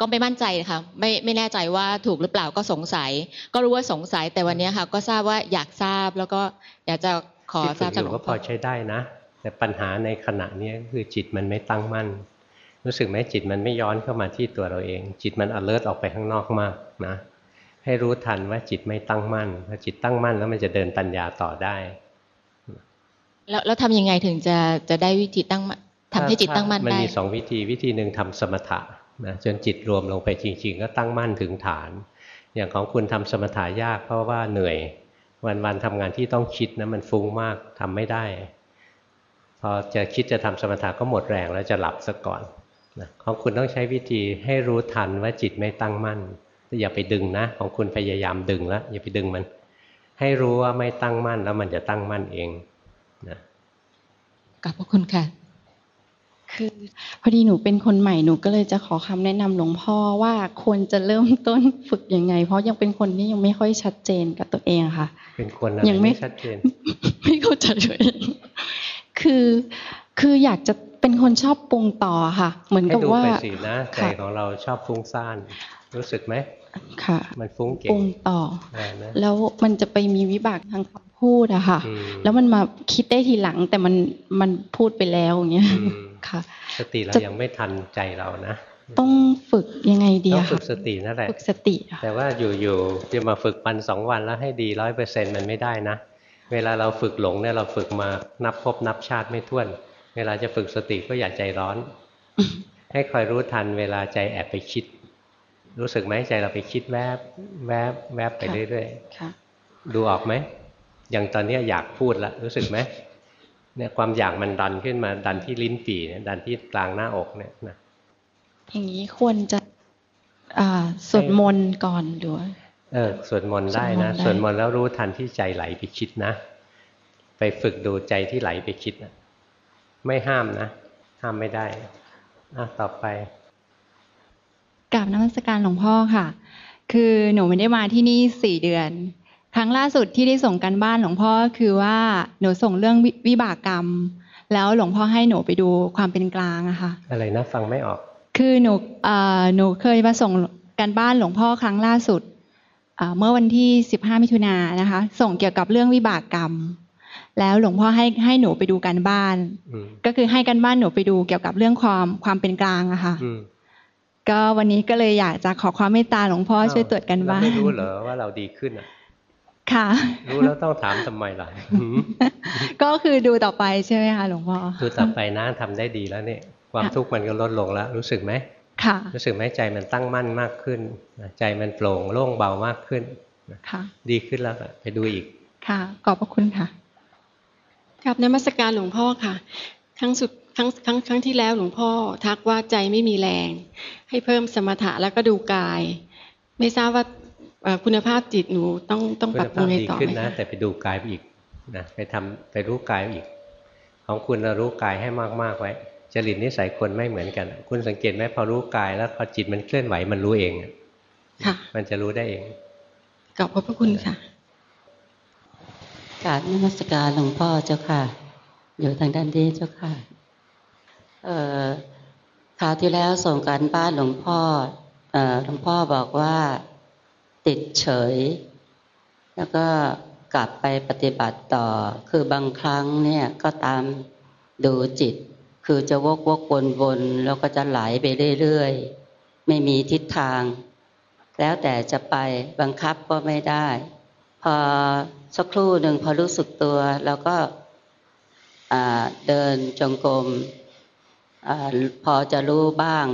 ก็ไม่มั่นใจค่ะไม่ไม่แน่ใจว่าถูกหรือเปล่าก็สงสัย ก็รู้ว่าสงสัยแต่วันนี้ค่ะ ก็ทราบว่าอยากทราบแล้วก็อยากจะขอทราบจากหลวงพ่อก็พอใช้ได้นะ แต่ปัญหาในขณะนี้คือจิตมันไม่ตั้งมั่น รู้สึกไหมจิตมันไม่ย้อนเข้ามาที่ตัวเราเอง จิตมัน alert ออกไปข้างนอกมากนะให้รู้ทันว่าจิตไม่ตั้งมั่นพอจิตตั้งมั่นแล้วมันจะเดินปัญญาต่อได้ แล้วแล้วทำยังไงถึงจะจะได้วิธีตั้งทำให้จิตตั้งมั่นได้มันมีสองวิธีวิธีหนึ่งทำสมถะนะจนจิตรวมลงไปจริง ๆ ก็ตั้งมั่นถึงฐาน อย่างของคุณทำสมถะยากเพราะว่าเหนื่อย วันๆทำงานที่ต้องคิดนะมันฟุ้งมากทำไม่ได้ พอจะคิดจะทำสมถะก็หมดแรงแล้วจะหลับซะก่อนนะของคุณต้องใช้วิธีให้รู้ทันว่าจิตไม่ตั้งมั่นอย่าไปดึงนะ ของคุณพยายามดึงแล้วอย่าไปดึงมัน ให้รู้ว่าไม่ตั้งมั่นแล้วมันจะตั้งมั่นเองนะขอบพระคุณค่ะ คือพอดีหนูเป็นคนใหม่หนูก็เลยจะขอคำแนะนำหลวงพ่อว่าควรจะเริ่มต้นฝึกยังไง เพราะยังเป็นคนที่ยังไม่ค่อยชัดเจนกับตัวเองค่ะ เป็นคนยังไม่ชัดเจน ไม่เข้าใจตัวเอง คือคืออยากจะเป็นคนชอบปรุงต่อค่ะ เหมือนกับว่าให้ดูไปสินะใจของเราชอบฟุ้งซ่านรู้สึกไหมค่ะ มันฟุ้งเก่งปรุงต่อ แล้วมันจะไปมีวิบากทางคำพูดอะค่ะ แล้วมันมาคิดได้ทีหลังแต่มันมันพูดไปแล้วอย่างเงี้ยค่ะ สติเรายังไม่ทันใจเรานะต้องฝึกยังไงดีอะค่ะต้องฝึกสตินั่นแหละ ฝึกสติ แต่ว่าอยู่ๆจะมาฝึกวันสองวันแล้วให้ดีร้อยเปอร์เซ็นมันไม่ได้นะ เวลาเราฝึกหลงเนี่ยเราฝึกมานับพบนับชาติไม่ถ้วน เวลาจะฝึกสติก็อย่าใจร้อน ให้คอยรู้ทันเวลาใจแอบไปคิด รู้สึกไหมใจเราไปคิดแวบแวบแวบไปเรื่อยๆดูออกไหมอย่างตอนนี้อยากพูดละรู้สึกไหมเนี่ยความอยากมันดันขึ้นมาดันที่ลิ้นปี่ดันที่กลางหน้าอกเนี่ยนะอย่างนี้ควรจะสวดมนต์ก่อนด้วย เออสวดมนต์ได้นะสวดมนต์แล้วรู้ทันที่ใจไหลไปคิดนะ ไปฝึกดูใจที่ไหลไปคิดนะไม่ห้ามนะ ห้ามไม่ได้อะต่อไปกราบนมัสการหลวงพ่อค่ะ คือหนูไม่ได้มาที่นี่สี่เดือน ครั้งล่าสุดที่ได้ส่งกันบ้านหลวงพ่อคือว่าหนูส่งเรื่องวิบากกรรม แล้วหลวงพ่อให้หนูไปดูความเป็นกลางอะค่ะ อะไรนะฟังไม่ออก คือหนูหนูเคยมาส่งการบ้านหลวงพ่อครั้งล่าสุดอ่า เมื่อวันที่ 15 มิถุนายนนะคะ ส่งเกี่ยวกับเรื่องวิบากกรรม แล้วหลวงพ่อให้ให้หนูไปดูการบ้านอืมก็คือให้การบ้านหนูไปดูเกี่ยวกับเรื่องความความเป็นกลางอะค่ะอืมก็วันนี้ก็เลยอยากจะขอความเมตตาหลวงพ่อช่วยตรวจการบ้านเไม่รู้เหรอว่าเราดีขึ้นอะค่ะ รู้แล้วต้องถามทำไมล่ะหืมก็คือดูต่อไปใช่ไหมคะหลวงพ่อดูต่อไปนะทำได้ดีแล้วเนี่ย ความค่ะทุกข์มันก็ลดลงแล้ว รู้สึกไหมค่ะ รู้สึกไหมใจมันตั้งมั่นมากขึ้นนะใจมันโปร่งโล่งเบามากขึ้นค่ะดีขึ้นแล้วอะไปดูอีก ค่ะ ขอบพระคุณค่ะกับนมัสการหลวงพ่อค่ะครั้งสุดครั้งครั้งครั้งที่แล้วหลวงพ่อ ทักว่าใจไม่มีแรง ให้เพิ่มสมถะแล้วก็ดูกาย ไม่ทราบว่าเอ่อคุณภาพจิตหนูต้องต้องคุปรัณบปรุภางพไงดีต่อขึ้นไหมนะคะแต่ไปดูกายอีกนะไปทำไปรู้กายอีก ของคุณเรารู้กายให้มากๆไว้ จริตนิสัยคนไม่เหมือนกัน คุณสังเกตไหมพอรู้กาย แล้วพอจิตมันเคลื่อนไหวมันรู้เองอะค่ะมันจะรู้ได้เองขอบพระคุณค่ะกราบนมัสการหลวงพ่อเจ้าค่ะ อยู่ทางด้านนี้เจ้าค่ะเอ่อคราวที่แล้วส่งการบ้านหลวงพ่อเอ่อหลวงพ่อบอกว่า ติดเฉย แล้วก็กลับไปปฏิบัติต่อ คือบางครั้งเนี่ยก็ตามดูจิต คือจะวกวกวนวนแล้วก็จะไหลไปเรื่อยๆ ไม่มีทิศทาง แล้วแต่จะไปบังคับก็ไม่ได้ พอสักครู่หนึ่งพอรู้สึกตัวแล้วก็อ่าเดินจงกรมอาพอจะรู้บ้าง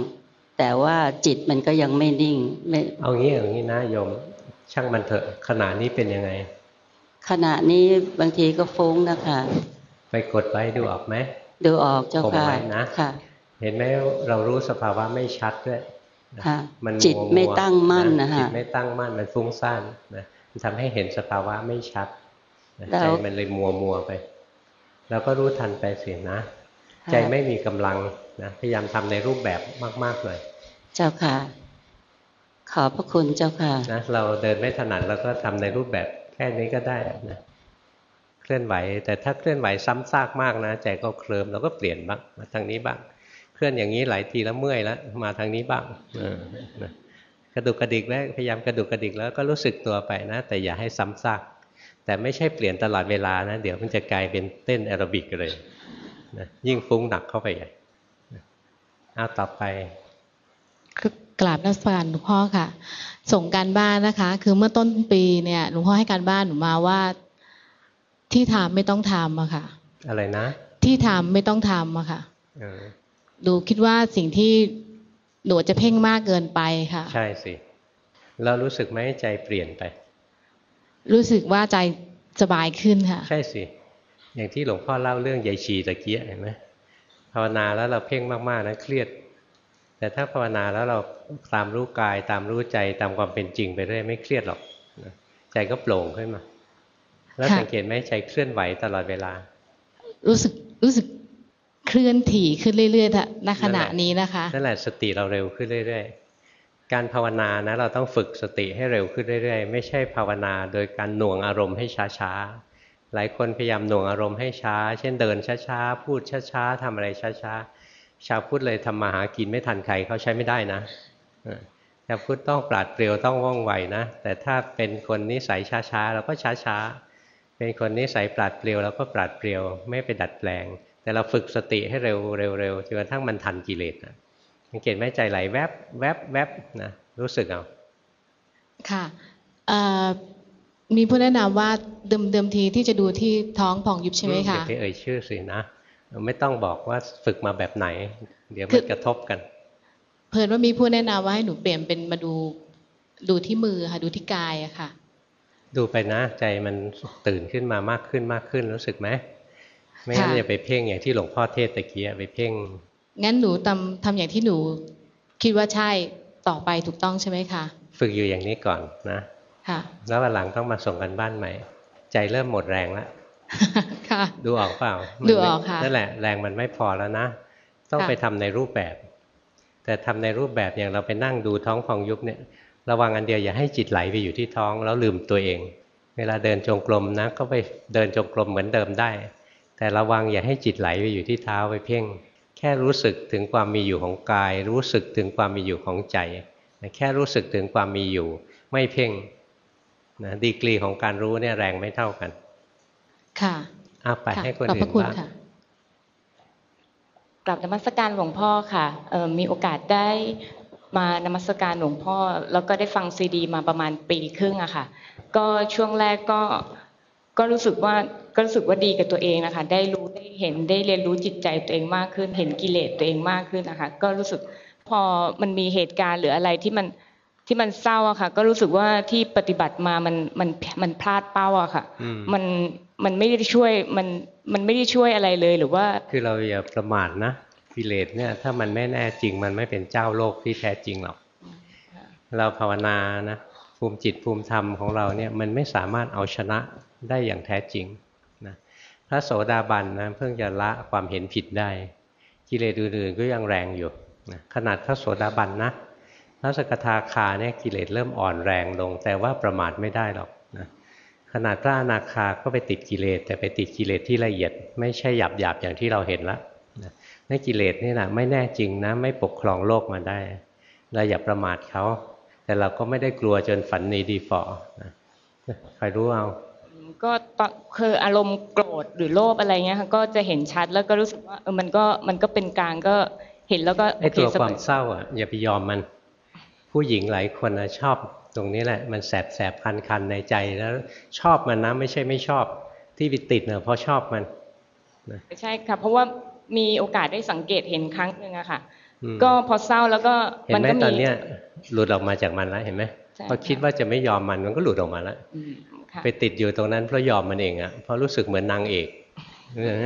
แต่ว่าจิตมันก็ยังไม่นิ่งไม่เอางี้เอางี้นะโยมช่างมันเถอะขณะนี้เป็นยังไง ขณะนี้บางทีก็ฟุ้งนะคะ ไปกดไว้ดูออกไหม ดูออกเจ้าค่ะข่มไว้นะค่ะเห็นไหมเรารู้สภาวะไม่ชัดด้วยนะค่ะมันจิตวๆไม่ตั้งมั่นนะจิฮะตไม่ตั้งมั่นมันฟุ้งซ่านนะมันทำให้เห็นสภาวะไม่ชัดนะแล้วใจมันเลยมัวมัวๆไป แล้วก็รู้ทันไปสินะ ใจไม่มีกำลังนะพยายามทำในรูปแบบมากๆหน่อยเจ้าค่ะ ขอบพระคุณเจ้าค่ะนะเราเดินไม่ถนัดเราก็ทำในรูปแบบแค่นี้ก็ได้นะเค ลื่อนไหว แต่ถ้าเคลื่อนไหวซ้ำซากมากนะ ใจก็เคลิ้มเราก็เปลี่ยนบ้างมาทางนี้บ้าง เคลื่อนอย่างนี้หลายทีแล้วเมื่อยแล้วมาทางนี้บ้างกระดุกกระดิกแล้วพยายามกระดุกกระดิกแล้วก็รู้สึกตัวไปนะ แต่อย่าให้ซ้ำซากแต่ไม่ใช่เปลี่ยนตลอดเวลานะ เดี๋ยวมันจะกลายเป็นเต้นแอโรบิกเลยนะยิ่งฟุ้งหนักเข้าไปใหญ่อะเอาต่อไปคือกราบนมัสการหลวงพ่อค่ะ ส่งการบ้านนะคะ คือเมื่อต้นปีเนี่ยหลวงพ่อให้การบ้านหนูมาว่า ที่ทำไม่ต้องทำอะค่ะ อะไรนะ ที่ทำไม่ต้องทำอะค่ะเออดูคิดว่าสิ่งที่หนูจะเพ่งมากเกินไปค่ะ ใช่สิเรารู้สึกไหมใจเปลี่ยนไป รู้สึกว่าใจสบายขึ้นค่ะ ใช่สิ อย่างที่หลวงพ่อเล่าเรื่องยายชีตะเกียเห็นไหมภาวนาแล้วเราเพ่งมากๆนะเครียด แต่ถ้าภาวนาแล้วเราตามรู้กาย ตามรู้ใจตามความเป็นจริงไปเรื่อยไม่เครียดหรอกนะใจก็โปร่งขึ้นมา แล้วค่ะสังเกตไหมใจเคลื่อนไหวตลอดเวลา รู้สึกรู้สึกเคลื่อนถี่ขึ้นเรื่อยๆณขณะนั่นแหละนี้นะคะนั่นแหละสติเราเร็วขึ้นเรื่อย ๆ การภาวนานะเราต้องฝึกสติให้เร็วขึ้นเรื่อยๆ ไม่ใช่ภาวนาโดยการหน่วงอารมณ์ให้ช้าๆหลายคนพยายามหน่วงอารมณ์ให้ช้า เช่นเดินช้าๆพูดช้าๆทำอะไรช้าๆชาวพุทธเลยทำมาหากินไม่ทันใครเขาใช้ไม่ได้นะเออชาวพุทธต้องปราดเปรียวต้องว่องไวนะแต่ถ้าเป็นคนนิสัยช้าๆเราก็ช้าๆ เป็นคนนิสัยปราดเปรียวเราก็ปราดเปรียวไม่ไปดัดแปลง แต่เราฝึกสติให้เร็วเร็วๆจนกระทั่งมันทันกิเลสนะสังเกตไหมใจไหลแวบแวบแวบนะรู้สึกเอาค่ะเอ่อมีผู้แนะนำว่าเดิมเดิมทีที่จะดูที่ท้องผ่องยุบใช่ไหมอคะย่าไปเอ่ยชื่อสินะไม่ต้องบอกว่าฝึกมาแบบไหน เดี๋ยวคืมันอกระทบกัน เพิ่นว่ามีผู้แนะนำว่าให้หนูเปลี่ยนเป็นมาดูดูที่มือค่ะดูที่กายอะค่ะ ดูไปนะใจมันตื่นขึ้นมามากขึ้นมากขึ้นรู้สึกไหมไม่งั้นค่ะอย่าไปเพ่งอย่างที่หลวงพ่อเทศตะเกียไปเพ่ง งั้นหนูทำทำอย่างที่หนู คิดว่าใช่ต่อไปถูกต้องใช่ไหมคะฝึกอยู่อย่างนี้ก่อนนะค่ะแล้ววันหลังต้องมาส่งกันบ้านใหม่ ใจเริ่มหมดแรงแล้วค่ะ ดูออกเปล่ามันดูออกค่ะนั่นแหละแรงมันไม่พอแล้วนะ ต้องค่ะไปทำในรูปแบบ แต่ทำในรูปแบบอย่างเราไปนั่งดูท้องพองยุบเนี่ย ระวังอันเดียวอย่าให้จิตไหลไปอยู่ที่ท้องแล้วลืมตัวเอง เวลาเดินจงกรมนะก็ไปเดินจงกรมเหมือนเดิมได้ แต่ระวังอย่าให้จิตไหลไปอยู่ที่เท้าไปเพ่ง แค่รู้สึกถึงความมีอยู่ของกาย รู้สึกถึงความมีอยู่ของใจ แค่รู้สึกถึงความมีอยู่ ไม่เพ่งนะดีกรีของการรู้เนี่ยแรงไม่เท่ากัน ค่ะเอาไปให้คนขอบอื่พนระคุณบ้างค่ะกลับนมัสการหลวงพ่อค่ะเอ่อมีโอกาสได้ มานมัสการหลวงพ่อ แล้วก็ได้ฟังซีดี มาประมาณปีครึ่งอะค่ะ ก็ช่วงแรกก็ก็รู้สึกว่าก็รู้สึกว่าดีกับตัวเองนะคะ ได้รู้ได้เห็นได้เรียนรู้จิตใจตัวเองมากขึ้น เห็นกิเลสตัวเองมากขึ้นนะคะ ก็รู้สึกพอมันมีเหตุการณ์หรืออะไรที่มันที่มันเศร้าอะค่ะ ก็รู้สึกว่าที่ปฏิบัติมามันมันมันพลาดเป้าอะค่ะอืมมันมันไม่ได้ช่วยมันมันไม่ได้ช่วยอะไรเลยหรือว่า คือเราอย่าประมาทนะ กิเลสเนี่ยถ้ามันไม่แน่จริงมันไม่เป็นเจ้าโลกที่แท้จริงหรอก เราภาวนานะภูมิจิตภูมิธรรมของเราเนี่ยมันไม่สามารถเอาชนะได้อย่างแท้จริงนะพระโสดาบันนะเพิ่งจะละความเห็นผิดได้ กิเลสอื่นๆก็ยังแรงอยู่นะขนาดพระโสดาบันนะพระสกทาคาเนี่ยกิเลสเริ่มอ่อนแรงลง แต่ว่าประมาทไม่ได้หรอกนะขนาดพระอนาคาก็ไปติดกิเลสแต่ไปติดกิเลสที่ละเอียด ไม่ใช่หยาบๆอย่างที่เราเห็นละ นะในกิเลสนี่นะไม่แน่จริงนะ ไม่ปกครองโลกมาได้ เราอย่าประมาทเขา แต่เราก็ไม่ได้กลัวจนฝันในดีฟอนะใครรู้เอาก็ตอนคืออารมณ์โกรธหรือโลภอะไรเงี้ยค่ะก็จะเห็นชัดแล้วก็รู้สึกว่าเออมันก็มันก็เป็นกลางก็เห็นแล้วก็ไอ้ตัวโอเคสควาบามยเศร้าอะอย่าไปยอมมัน ผู้หญิงหลายคนนะชอบตรงนี้แหละ มันแสบแสบคันคันๆในใจแล้วชอบมันนะไม่ใช่ไม่ชอบที่ไปติดเน่ะเพราะชอบมันใช่ค่ะเพราะว่า มีโอกาสได้สังเกตเห็นครั้งหนึ่งอะค่ะอืมก็พอเศร้าแล้วก็เห็นมันไหมก็ตมีอนเนี้ยหลุดออกมาจากมันแล้วเห็นไหมใช่พอคิดว่าจะไม่ยอมมันมันก็หลุดออกมาแล้วอืมค่ะไปติดอยู่ตรงนั้นเพราะยอมมันเองอะเพราะรู้สึกเหมือนนางเอกเออ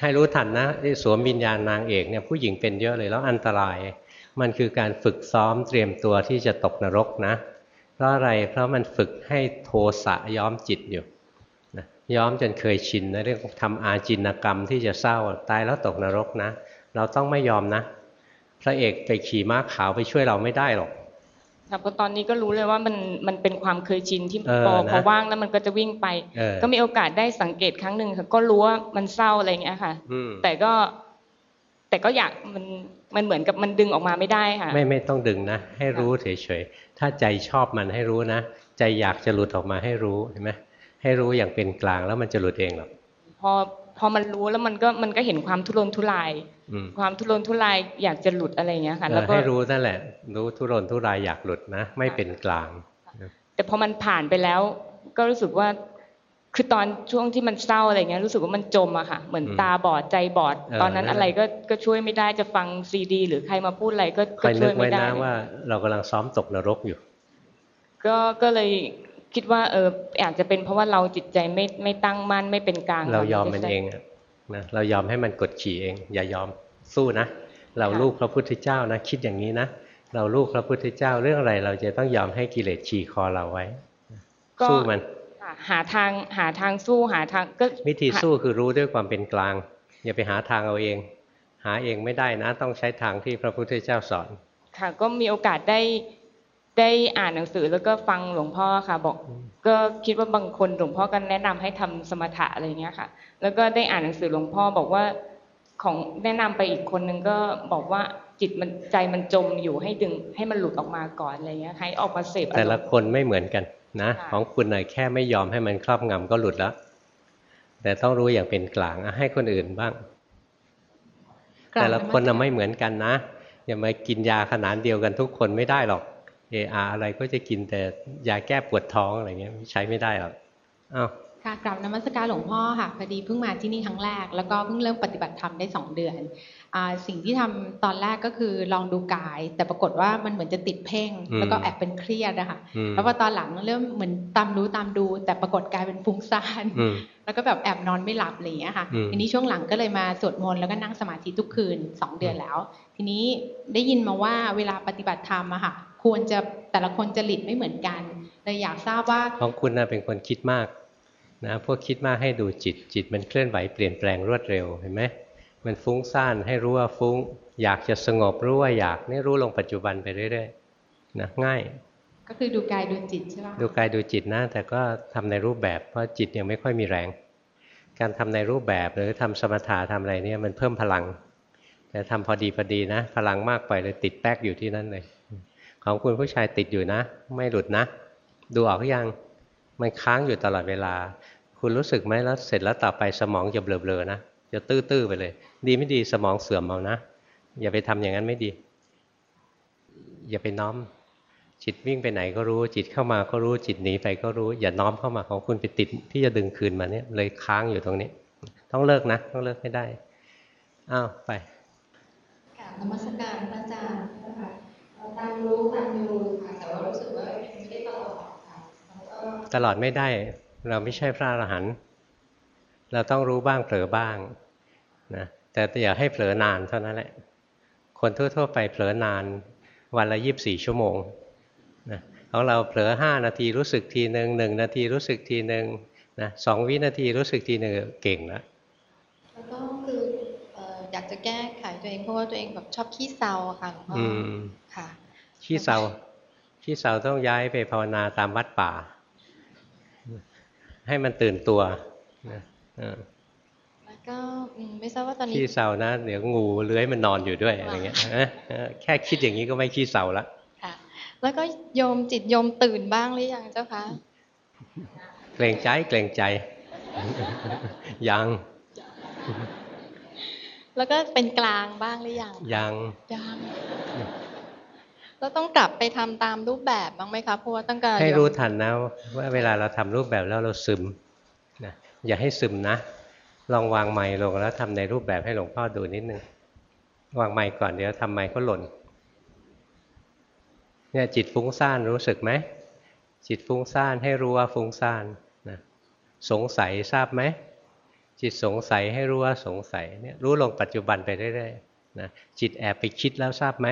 ให้รู้ทันนะที่สวมวิญญาณนางเอกเนี่ยผู้หญิงเป็นเยอะเลยแล้วอันตราย มันคือการฝึกซ้อมเตรียมตัวที่จะตกนรกนะ เพราะอะไรเพราะมันฝึกให้โทสะย้อมจิตอยู่นะ ย้อมจนเคยชินนะเรียกว่าทำอาจินกรรมที่จะเศร้าตายแล้วตกนรกนะ เราต้องไม่ยอมนะ พระเอกไปขี่ม้าขาวไปช่วยเราไม่ได้หรอกค่ะเพราะตอนนี้ก็รู้เลยว่ามันมันเป็นความเคยชินที่เออพอนะพอว่างแล้วมันก็จะวิ่งไปเออก็มีโอกาสได้สังเกตครั้งหนึ่งค่ะก็รู้ว่ามันเศร้าอะไรเงี้ยค่ะอืมแต่ก็ แต่ก็อยากมันมันเหมือนกับมันดึงออกมาไม่ได้ค่ะ ไม่ไม่ต้องดึงนะ ให้รู้เฉยๆถ้าใจชอบมันให้รู้นะ ใจอยากจะหลุดออกมาให้รู้เห็นไหม ให้รู้อย่างเป็นกลางแล้วมันจะหลุดเองหรอกพอพอมันรู้แล้วมันก็มันก็เห็นความทุรนทุรายอืมความทุรนทุรายอยากจะหลุดอะไรเงี้ยค่ะเอแล้วอก็ให้รู้นั่นแหละ รู้ทุรนทุรายอยากหลุดนะ ไม่เป็นกลาง แต่พอมันผ่านไปแล้ว ก็รู้สึกว่าคือตอนช่วงที่มันเศร้าอะไรเงี้ยรู้สึกว่ามันจมอะค่ะ เหมือนอืมตาบอดใจบอดเออตอนนั้นนั่นแหละอะไรก็ก็ช่วยไม่ได้จะฟังซีดี หรือใครมาพูดอะไรก็คก็อยช่นึวยกไม่ไว้ได้นะว่า เรากำลังซ้อมตกนรกอยู่ ก็ก็เลย คิดว่าเอออาจจะเป็นเพราะว่าเราจิตใจไม่ไม่ตั้งมั่นไม่เป็นกลาง เรายอมมันเองอะนะเรายอมให้มันกดขี่เอง อย่ายอมสู้นะ เราลูกพระพุทธเจ้านะคิดอย่างนี้นะเราลูกพระพุทธเจ้าเรื่องอะไร เราจะต้องยอมให้กิเลสขี่คอเราไว้ก็สู้มันค่ะหาทางหาทางสู้หาทางก็วิธีหาสู้คือรู้ด้วยความเป็นกลาง อย่าไปหาทางเอาเอง หาเองไม่ได้นะ ต้องใช้ทางที่พระพุทธเจ้าสอน ค่ะ ก็มีโอกาสได้ ได้อ่านหนังสือแล้วก็ฟังหลวงพ่อค่ะ บอก ก็คิดว่าบางคนหลวงพ่อก็แนะนำให้ทำสมถะอะไรเงี้ยค่ะ แล้วก็ได้อ่านหนังสือหลวงพ่อบอกว่าของแนะนำไปอีกคนนึงก็บอกว่าจิตมันใจมันจมอยู่ให้ดึงให้มันหลุดออกมาก่อนอะไรเงี้ยให้ออกมาเสพอาแต่รละมณ์คนไม่เหมือนกันนะค่ะของคุณน่ะแค่ไม่ยอมให้มันครอบงำก็หลุดแล้ว แต่ต้องรู้อย่างเป็นกลางอะให้คนอื่นบ้างกราบแต่ละคนนมัน่ะสการไม่เหมือนกันนะอย่ามากินยาขนาดเดียวกันทุกคนไม่ได้หรอก เออาอะไรก็จะกินแต่ยาแก้ปวดท้องอะไรเงี้ยใช้ไม่ได้หรอกอ้าวค่ะกราบนมัสการหลวงพ่อค่ะพอดีเพิ่งมาที่นี่ครั้งแรก แล้วก็เพิ่งเริ่มปฏิบัติธรรมได้สองเดือนอ่าสิ่งที่ทำตอนแรกก็คือลองดูกาย แต่ปรากฏว่ามันเหมือนจะติดเพ่งอืมแล้วก็แอบเป็นเครียดนะคะอืมแล้วพอตอนหลังเริ่มเหมือนตามรู้ตามดู แต่ปรากฏกลายเป็นฟุ้งซ่านอืมแล้วก็แบบแอบนอนไม่หลับอะไรอย่างเงี้ยค่ะอืมทีนี้ช่วงหลังก็เลยมาสวดมนต์แล้วก็นั่งสมาธิทุกคืนสองเดือนแล้ว ทีนี้ได้ยินมาว่าเวลาปฏิบัติธรรมอะค่ะ ควรจะแต่ละคนจริตไม่เหมือนกันเลยอยากทราบว่าของคุณน่ะเป็นคนคิดมากนะพวกคิดมากให้ดูจิตจิตมันเคลื่อนไหวเปลี่ยนแปลงรวดเร็วเห็นไหมมันฟุ้งซ่านให้รู้ว่าฟุ้ง อยากจะสงบรู้ว่าอยากนี่รู้ลงปัจจุบันไปเรื่อยๆนะง่าย ก็คือดูกายดูจิตใช่ไหมดูกายดูจิตนะแต่ก็ทำในรูปแบบเพราะจิตยังไม่ค่อยมีแรง การทำในรูปแบบหรือทำสมถะทำอะไรเนี่ยมันเพิ่มพลัง แต่ทำพอดีพอดีนะ พลังมากไปเลยติดแป๊กอยู่ที่นั่นเลย ของคุณผู้ชายติดอยู่นะ ไม่หลุดนะ ดูออกยังมันค้างอยู่ตลอดเวลา คุณรู้สึกไหมแล้วเสร็จแล้วต่อไปสมองจะเบลอๆนะจะตื้อๆไปเลย ดีไม่ดีสมองเสื่อมเอานะ อย่าไปทำอย่างนั้นไม่ดี อย่าไปน้อม จิตวิ่งไปไหนก็รู้ จิตเข้ามาก็รู้จิตหนีไปก็รู้ อย่าน้อมเข้ามาของคุณไปติดที่จะดึงคืนมาเนี่ยเลยค้างอยู่ตรงนี้ ต้องเลิกนะ ต้องเลิกให้ได้อ้าวไปกราบนมัสการ ตามรู้ตามอยู่ค่ะแต่ว่ารู้สึกว่าไม่ได้ตลอดค่ะแล้วก็ตลอดไม่ได้ เราไม่ใช่พระอรหันต์เราต้องรู้บ้างเผลอบ้างนะแต่อย่าให้เผลอนานเท่านั้นแหละ คนทั่ว ๆ ไปเผลอนานวันละยีิบสี่ชั่วโมงนะของเราเผลอห้านาทีรู้สึกทีหนึ่งหนึ่งนาทีรู้สึกทีหนึ่งนะสองวินาทีรู้สึกทีหนึ่งเก่งแล้วแล้วก็คือเอ่ออยากจะแก้ไขตัวเองเพราะว่าตัวเองแบบชอบขี้เศร้าอะค่ะหลวงพ่ออืมค่ะ ขี้เศร้าขี้เศร้าต้องย้ายไปภาวนาตามวัดป่า ให้มันตื่นตัวนะเออแล้วก็อืมไม่ทราบว่าตอนนี้ขี้เศร้านะเดี๋ยวงูเลื้อยมันนอนอยู่ด้วยอะไรเงี้ยเออเออแค่คิดอย่างนี้ก็ไม่ขี้เศร้าละค่ะ แล้วก็โยมจิตโยมตื่นบ้างหรือยังเจ้าคะเกรงใจเกรงใจยังแล้วก็เป็นกลางบ้างหรือยังยังยัง แล้วต้องกลับไปทำตามรูปแบบบ้างไหมคะเพราะว่าตั้งแต่ให้โยมรู้ทันนะว่าเวลาเราทำรูปแบบแล้วเราซึมนะอย่าให้ซึมนะ ลองวางไม้ลงแล้วทำในรูปแบบให้หลวงพ่อดูนิดนึงวางไม้ก่อนเดี๋ยวทำไม้ก็หล่นเนี่ยจิตฟุ้งซ่านรู้สึกไหมจิตฟุ้งซ่านให้รู้ว่าฟุ้งซ่านนะสงสัยทราบไหมจิตสงสัยให้รู้ว่าสงสัยเนี่ยรู้ลงปัจจุบันไปเรื่อยๆนะจิตแอบไปคิดแล้วทราบไหม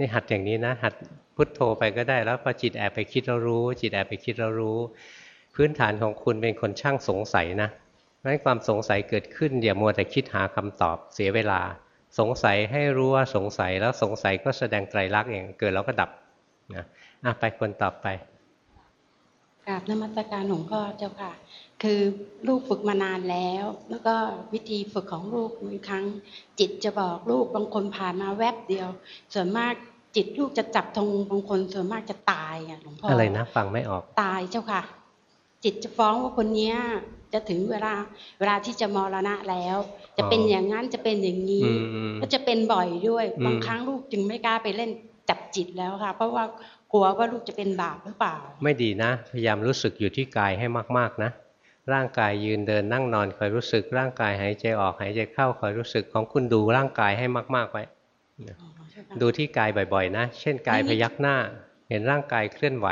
นี่หัดอย่างนี้นะ หัดพุทโธไปก็ได้ แล้วพอจิตแอบไปคิดเรารู้ จิตแอบไปคิดเรารู้ พื้นฐานของคุณเป็นคนช่างสงสัยนะเพราะฉะนั้นความสงสัยเกิดขึ้นอย่ามัวแต่คิดหาคำตอบเสียเวลา สงสัยให้รู้ว่าสงสัยแล้วสงสัยก็แสดงไตรลักษณ์เองเกิดแล้วก็ดับนะอะไปคนต่อไปกราบนมัสการหลวงพ่อเจ้าค่ะ คือลูกฝึกมานานแล้ว แล้วก็วิธีฝึกของลูกบางครั้ง จิตจะบอกลูกบางคนผ่านมาแวบเดียว ส่วนมาก จิตลูกจะจับธงบางคนส่วนมากจะตายอะหลวงพ่ออะอะไรนะฟังไม่ออกตายเจ้าค่ะ จิตจะฟ้องว่าคนเนี้ยจะถึงเวลาเวลาที่จะมรณะแล้ว จะเป็นอ๋อออย่างนั้นจะเป็นอย่างนี้อืมอืมก็จะเป็นบ่อยด้วยอืมบางครั้งลูกจึงไม่กล้าไปเล่นจับจิตแล้วค่ะ เพราะว่ากลัวว่าลูกจะเป็นบาปหรือเปล่า ไม่ดีนะ พยายามรู้สึกอยู่ที่กายให้มากๆนะร่างกายยืนเดินนั่งนอนคอยรู้สึกร่างกายหายใจออกหายใจเข้าคอยรู้สึกของคุณดูร่างกายให้มาก ๆไว้นะ ดูที่กายบ่อยๆ นะ เช่นกายพยักหน้า เห็นร่างกายเคลื่อนไหว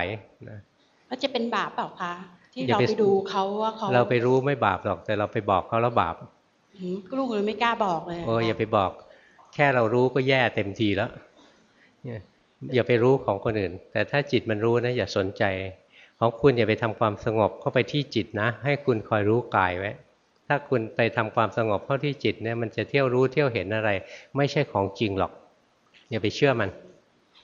นะแล้วจะเป็นบาปเปล่าคะที่อย่าเราไปไปดูเขาว่าเขาเราไปรู้ไม่บาปหรอกแต่เราไปบอกเขาแล้วบาปหืมลูกเลยไม่กล้าบอกเลยโอ้ยอย่าไปบอก แค่เรารู้ก็แย่เต็มทีแล้วเนี่ยอย่าไปรู้ของคนอื่น แต่ถ้าจิตมันรู้นะอย่าสนใจ ของคุณอย่าไปทำความสงบเข้าไปที่จิตนะ ให้คุณคอยรู้กายไว้ ถ้าคุณไปทำความสงบเข้าที่จิตเนี่ยมันจะเที่ยวรู้เที่ยวเห็นอะไร ไม่ใช่ของจริงหรอก อย่าไปเชื่อมัน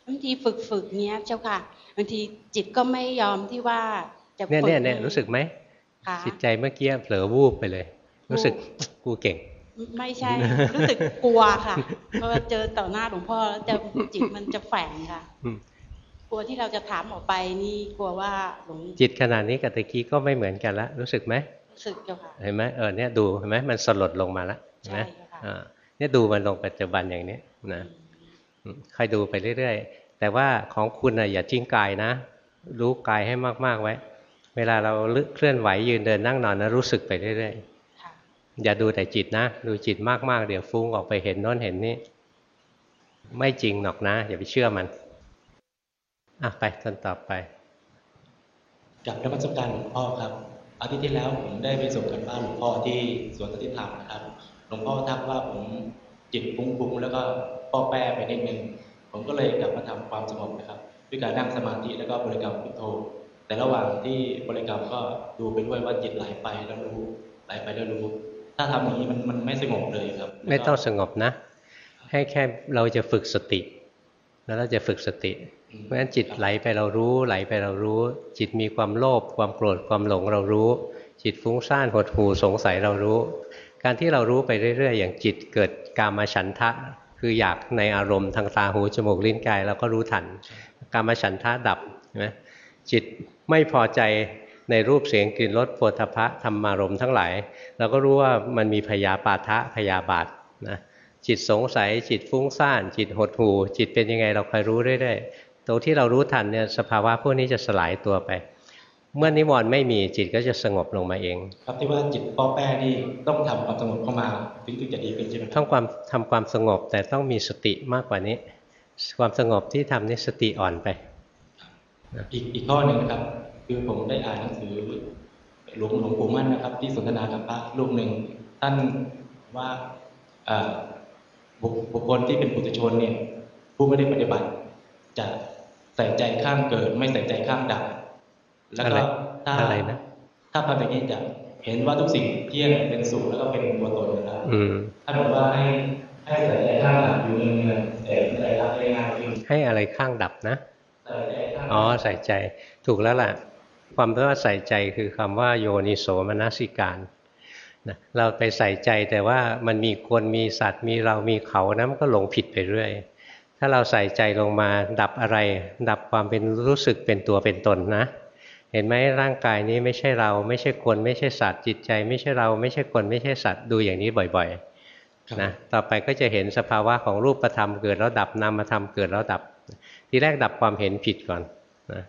บางทีฝึกฝึกเนี้ยเจ้าค่ะบางทีจิตก็ไม่ยอมที่ว่าจะเนี่ยฝึกเนี่ยเนี่ยรู้สึกไหมค่ะจิตใจเมื่อกี้เผลอวูบไปเลย รู้สึกกูเก่ง ไม่ใช่ รู้สึกกลัวค่ะเพราะว่าเจอต่อหน้าหลวงพ่อแล้วจะจิตมันจะแฝงค่ะอืมกลัวที่เราจะถามออกไปนี่กลัวว่าหลวงจิตขนาดนี้กับตะกี้ก็ไม่เหมือนกันละรู้สึกไหมรู้สึกเจ้าค่ะเห็นไหมเออเนี่ยดูเห็นไหมมันสลดลงมาแล้วเห็นไหมใช่ค่ะอ่าเนี่ยดูมันลงปัจจุบันอย่างนี้นะอืม ค่อยดูไปเรื่อยๆ แต่ว่าของคุณนะอย่าทิ้งกายนะ รู้กายให้มากๆไว้ เวลาเราเคลื่อนไหวยืนเดินนั่งนอนนะรู้สึกไปเรื่อยๆอย่าดูแต่จิตนะ ดูจิตมากๆ เดี๋ยวฟุ้งออกไปเห็นโน้นเห็นนี่ไม่จริงหรอกนะ อย่าไปเชื่อมันอะไปคนต่อไปกับนมัสการหลวงพ่อครับอาทิตย์ที่แล้วผมได้ไปส่งกันบ้านหลวงพ่อที่สวนสติธรรมนะครับ หลวงพ่อทักว่าผมจิตฟุ้งๆแล้วก็ ป้อแป้ไปนิดนึงผมก็เลยกลับมาทำความสงบนะครับ ด้วยการนั่งสมาธิแล้วก็บริกรรมพุทโธ แต่ระหว่างที่บริกรรมก็ดูไปด้วยว่าจิตไหลไปแล้วรู้ไหลไปแล้วรู้ ถ้าทำอย่างนี้มันมันไม่สงบเลยครับ ไม่ต้องสงบนะ ให้แค่เราจะฝึกสติ แล้วเราจะฝึกสติ เพราะฉะนั้นจิตไหลไปเรารู้ ไหลไปเรารู้ จิตมีความโลภความโกรธความหลงเรารู้ จิตฟุ้งซ่านหดหู่สงสัยเรารู้ การที่เรารู้ไปเรื่อย ๆ อย่างจิตเกิดกามาฉันทะ คืออยากในอารมณ์ทางตาหูจมูกลิ้นกายเราก็รู้ทันกามฉันทะดับใช่ไหมจิตไม่พอใจในรูปเสียงกลิ่นรสโผฏฐัพพะธรรมารมณ์ทั้งหลาย เราก็รู้ว่ามันมีพยาปาทะพยาบาทนะจิตสงสัยจิตฟุ้งซ่าน จิตหดหู่จิตเป็นยังไงเราคอยรู้เรื่อยๆตรงที่เรารู้ทันเนี่ยสภาวะพวกนี้จะสลายตัวไป เมื่อนิวรณ์ไม่มีจิตก็จะสงบลงมาเอง ครับที่ว่าจิตป้อแป้นี่ต้องทำความสงบเข้ามาถึงถึงจะดีขึ้นใช่ไหมต้องความทำความสงบแต่ต้องมีสติมากกว่านี้ ความสงบที่ทำนี่สติอ่อนไป อีกอีกข้อหนึ่งนะครับ คือผมได้อ่านหนังสือหลวงหลวงปู่มั่นนะครับ ที่สนทนากับพระรูปหนึ่งท่านว่าเอ่อบุคบุคคลที่เป็นปุถุชนเนี่ยผู้ไม่ได้ปฏิบัติจะใส่ใจข้ามเกิด ไม่ใส่ใจข้ามดับ แล้วก็ถ้าอะไรนะถ้าทำอย่างนี้จะเห็นว่าทุกสิ่งเที่ยงเป็นสุขแล้วก็เป็นตัวตนนะครับอืมท่านบอกว่าให้ให้ใส่ใจข้ามดับอยู่เนืองๆแต่ใส่รับได้ง่ายขึ้นให้อะไรข้างดับนะใส่ใจข้ามอ๋อใส่ใจถูกแล้วล่ะ ความว่าใส่ใจคือคำว่าโยนิโสมนสิการนะเราไปใส่ใจแต่ว่ามันมีคนมีสัตว์มีเรามีเขานะมันก็หลงผิดไปเรื่อย ถ้าเราใส่ใจลงมาดับอะไร ดับความเป็นรู้สึกเป็นตัวเป็นตนนะ เห็นไหมร่างกายนี้ไม่ใช่เรา ไม่ใช่คน ไม่ใช่สัตว์จิตใจ ไม่ใช่เราไม่ใช่คนไม่ใช่สัตว์ดูอย่างนี้บ่อยๆนะต่อไปก็จะเห็นสภาวะของรูปธรรมเกิดแล้วดับนามธรรมเกิดแล้วดับ ทีแรกดับความเห็นผิดก่อนนะ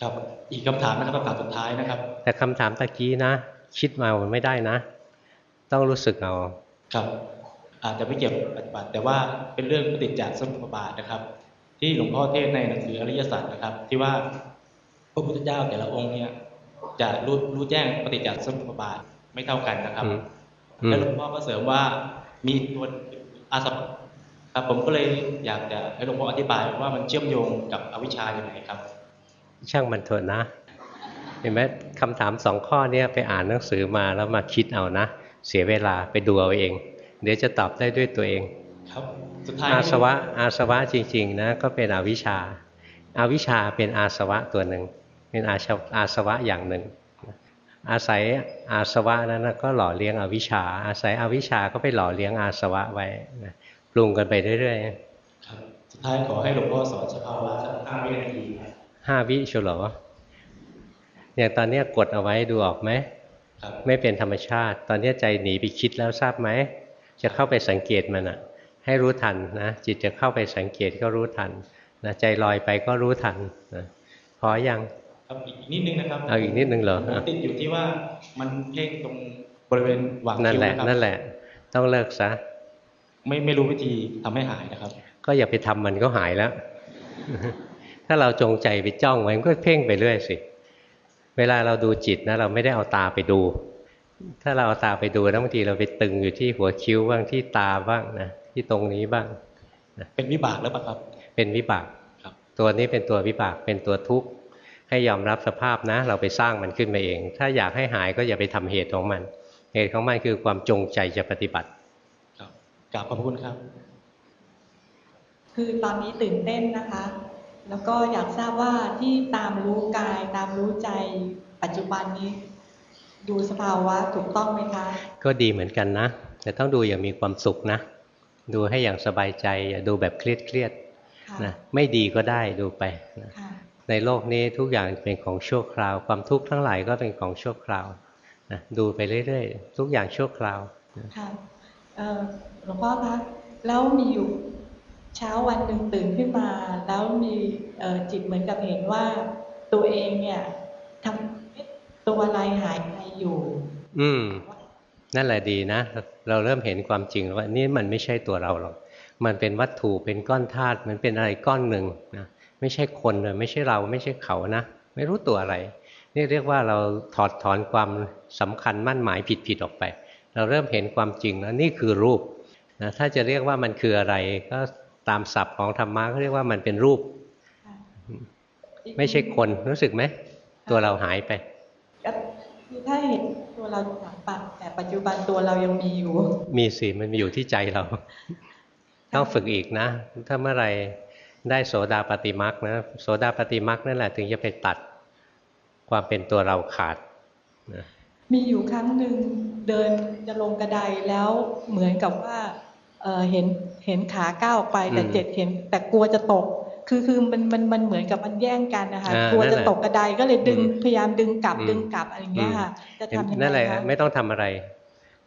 ครับอีกคำถามนะครับคำถามสุดท้ายนะครับ แต่คำถามตะกี้นะ คิดมามันไม่ได้นะ ต้องรู้สึกเอาครับอาจจะไม่เกี่ยวกับปฏิบัติ แต่ว่าเป็นเรื่องปฏิจจสมุปบาทนะครับ ที่หลวงพ่อเทศน์ในหนังสืออริยสัจนะครับ ที่ว่าพ ระพุทธเจ้าแต่ละองค์เนี่ยจะรู้รู้แจ้งปฏิจจสมุปบาทไม่เท่ากันนะครับอืมอืมแล้วหลวงพ่อก็เสริมว่ามีตัวอาสวะครับ ผมก็เลยอยากจะให้หลวงพ่ออธิบายว่ามันเชื่อมโยงกับอวิชชาอย่างไรครับ ช่างมันเถอะนะ เห็นไหมคำถามสองข้อเนี้ยไปอ่านหนังสือมาแล้วมาคิดเอานะ เสียเวลาไปดูเอาเอง เดี๋ยวจะตอบได้ด้วยตัวเอง ครับสุดท้ายอาสวะอาสวะจริง ๆ นะ ก็เป็นอวิชชาอาวิชชาเป็นอาสวะตัวหนึ่ง เป็นอาชวอาสวะอย่างหนึ่ง อาศัยอาสวะนั้นนะก็หล่อเลี้ยงอวิชชา อาศัยอวิชชาก็ไปหล่อเลี้ยงอาสวะไว้นะปรุงกันไปเรื่อยครับสุดท้ายขอให้หลวงพ่อสอนสภาวะสักห้าวินาทีครับๆห้าวิเฉลออย่างตอนเนี้ยกดเอาไว้ดูออกไหมครับไม่เป็นธรรมชาติ ตอนนี้ใจหนีไปคิดแล้วทราบไหม จะเข้าไปสังเกตมันอะให้รู้ทันนะ จิตจะเข้าไปสังเกตก็รู้ทันนะใจลอยไปก็รู้ทันนะพอยัง ครับอีกนิดนึงนะครับเอาอีกนิดนึงเหรอผมติดอยู่ที่ว่ามันเพ่งตรงบริเวณหว่างนั่นคิ้วแหละนะครับนั่นแหละ ต้องเลิกซะไม่ไม่รู้วิธีทำให้หายนะครับ ก็อย่าไปทำมันก็หายแล้ว ถ้าเราจงใจไปจ้องไว้มันก็เพ่งไปเรื่อยสิ เวลาเราดูจิตนะ เราไม่ได้เอาตาไปดู ถ้าเราเอาตาไปดูนะบางทีเราไปตึงอยู่ที่หัวคิ้วบ้างที่ตาบ้างนะที่ตรงนี้บ้างเป็นวิบากแล้วปะครับ เป็นวิบากครับ ตัวนี้เป็นตัววิบากเป็นตัวทุกข์ ให้ยอมรับสภาพนะ เราไปสร้างมันขึ้นมาเอง ถ้าอยากให้หายก็อย่าไปทำเหตุของมัน เหตุของมันคือความจงใจจะปฏิบัติครับกราบขอบพระคุณครับ คือตอนนี้ตื่นเต้นนะคะ แล้วก็อยากทราบว่าที่ตามรู้กายตามรู้ใจปัจจุบันนี้ดูสภาวะถูกต้องไหมคะ ก็ดีเหมือนกันนะ แต่ต้องดูอย่างมีความสุขนะ ดูให้อย่างสบายใจ อย่าดูแบบเครียดเครียดๆนะไม่ดีก็ได้ดูไปนะค่ะ ในโลกนี้ทุกอย่างเป็นของชั่วคราว ความทุกข์ทั้งหลายก็เป็นของชั่วคราวนะดูไปเรื่อยๆ ทุกอย่างชั่วคราวนะค่ะเอ่อหลวงพ่อคะแล้วมีอยู่เช้าวันหนึ่งตื่นขึ้นมา แล้วมีเอ่อจิตเหมือนกับเห็นว่า ตัวเองเนี่ยทำเอ๊ะตัวอะไรหายไปอยู่ อืม นั่นแหละดีนะ เราเริ่มเห็นความจริงแล้วว่านี่มันไม่ใช่ตัวเราหรอกมันเป็นวัตถุเป็นก้อนธาตุมันเป็นอะไรก้อนหนึ่งนะ ไม่ใช่คนเลยไม่ใช่เราไม่ใช่เขานะ ไม่รู้ตัวอะไร นี่เรียกว่าเราถอดถอนความสำคัญมั่นหมายผิดๆออกไป เราเริ่มเห็นความจริงแล้วนี่คือรูปนะถ้าจะเรียกว่ามันคืออะไร ก็ตามศัพท์ของธรรมะก็เรียกว่ามันเป็นรูป ไม่ใช่คนรู้สึกไหม ตัวเราหายไปก็คือถ้าเห็นตัวเราถามปัดแต่ปัจจุบันตัวเรายังมีอยู่ มีสิมันมีอยู่ที่ใจเรา ต้องฝึกอีกนะ ถ้าเมื่อไหร ได้โสดาปฏิมักนะโสดาปฏิมักนั่นแหละถึงจะไปตัดความเป็นตัวเราขาดนะมีอยู่ครั้งหนึ่งเดินจะลงกระไดแล้วเหมือนกับว่าเอ่อเห็นเห็นขาก้าวออกไปแต่อืมเจ็ดเห็น แต่กลัวจะตก คือคือมันมันมันเหมือนกับมันแย่งกันนะคะอ่ากลัวนั่นจะแหละตกกระไดก็เลยดึงอืมพยายามดึงกลับอืมดึงกลับอะไรอย่างเงี้ยค่ะจะทำยังไงนั่นแหละคะไม่ต้องทำอะไร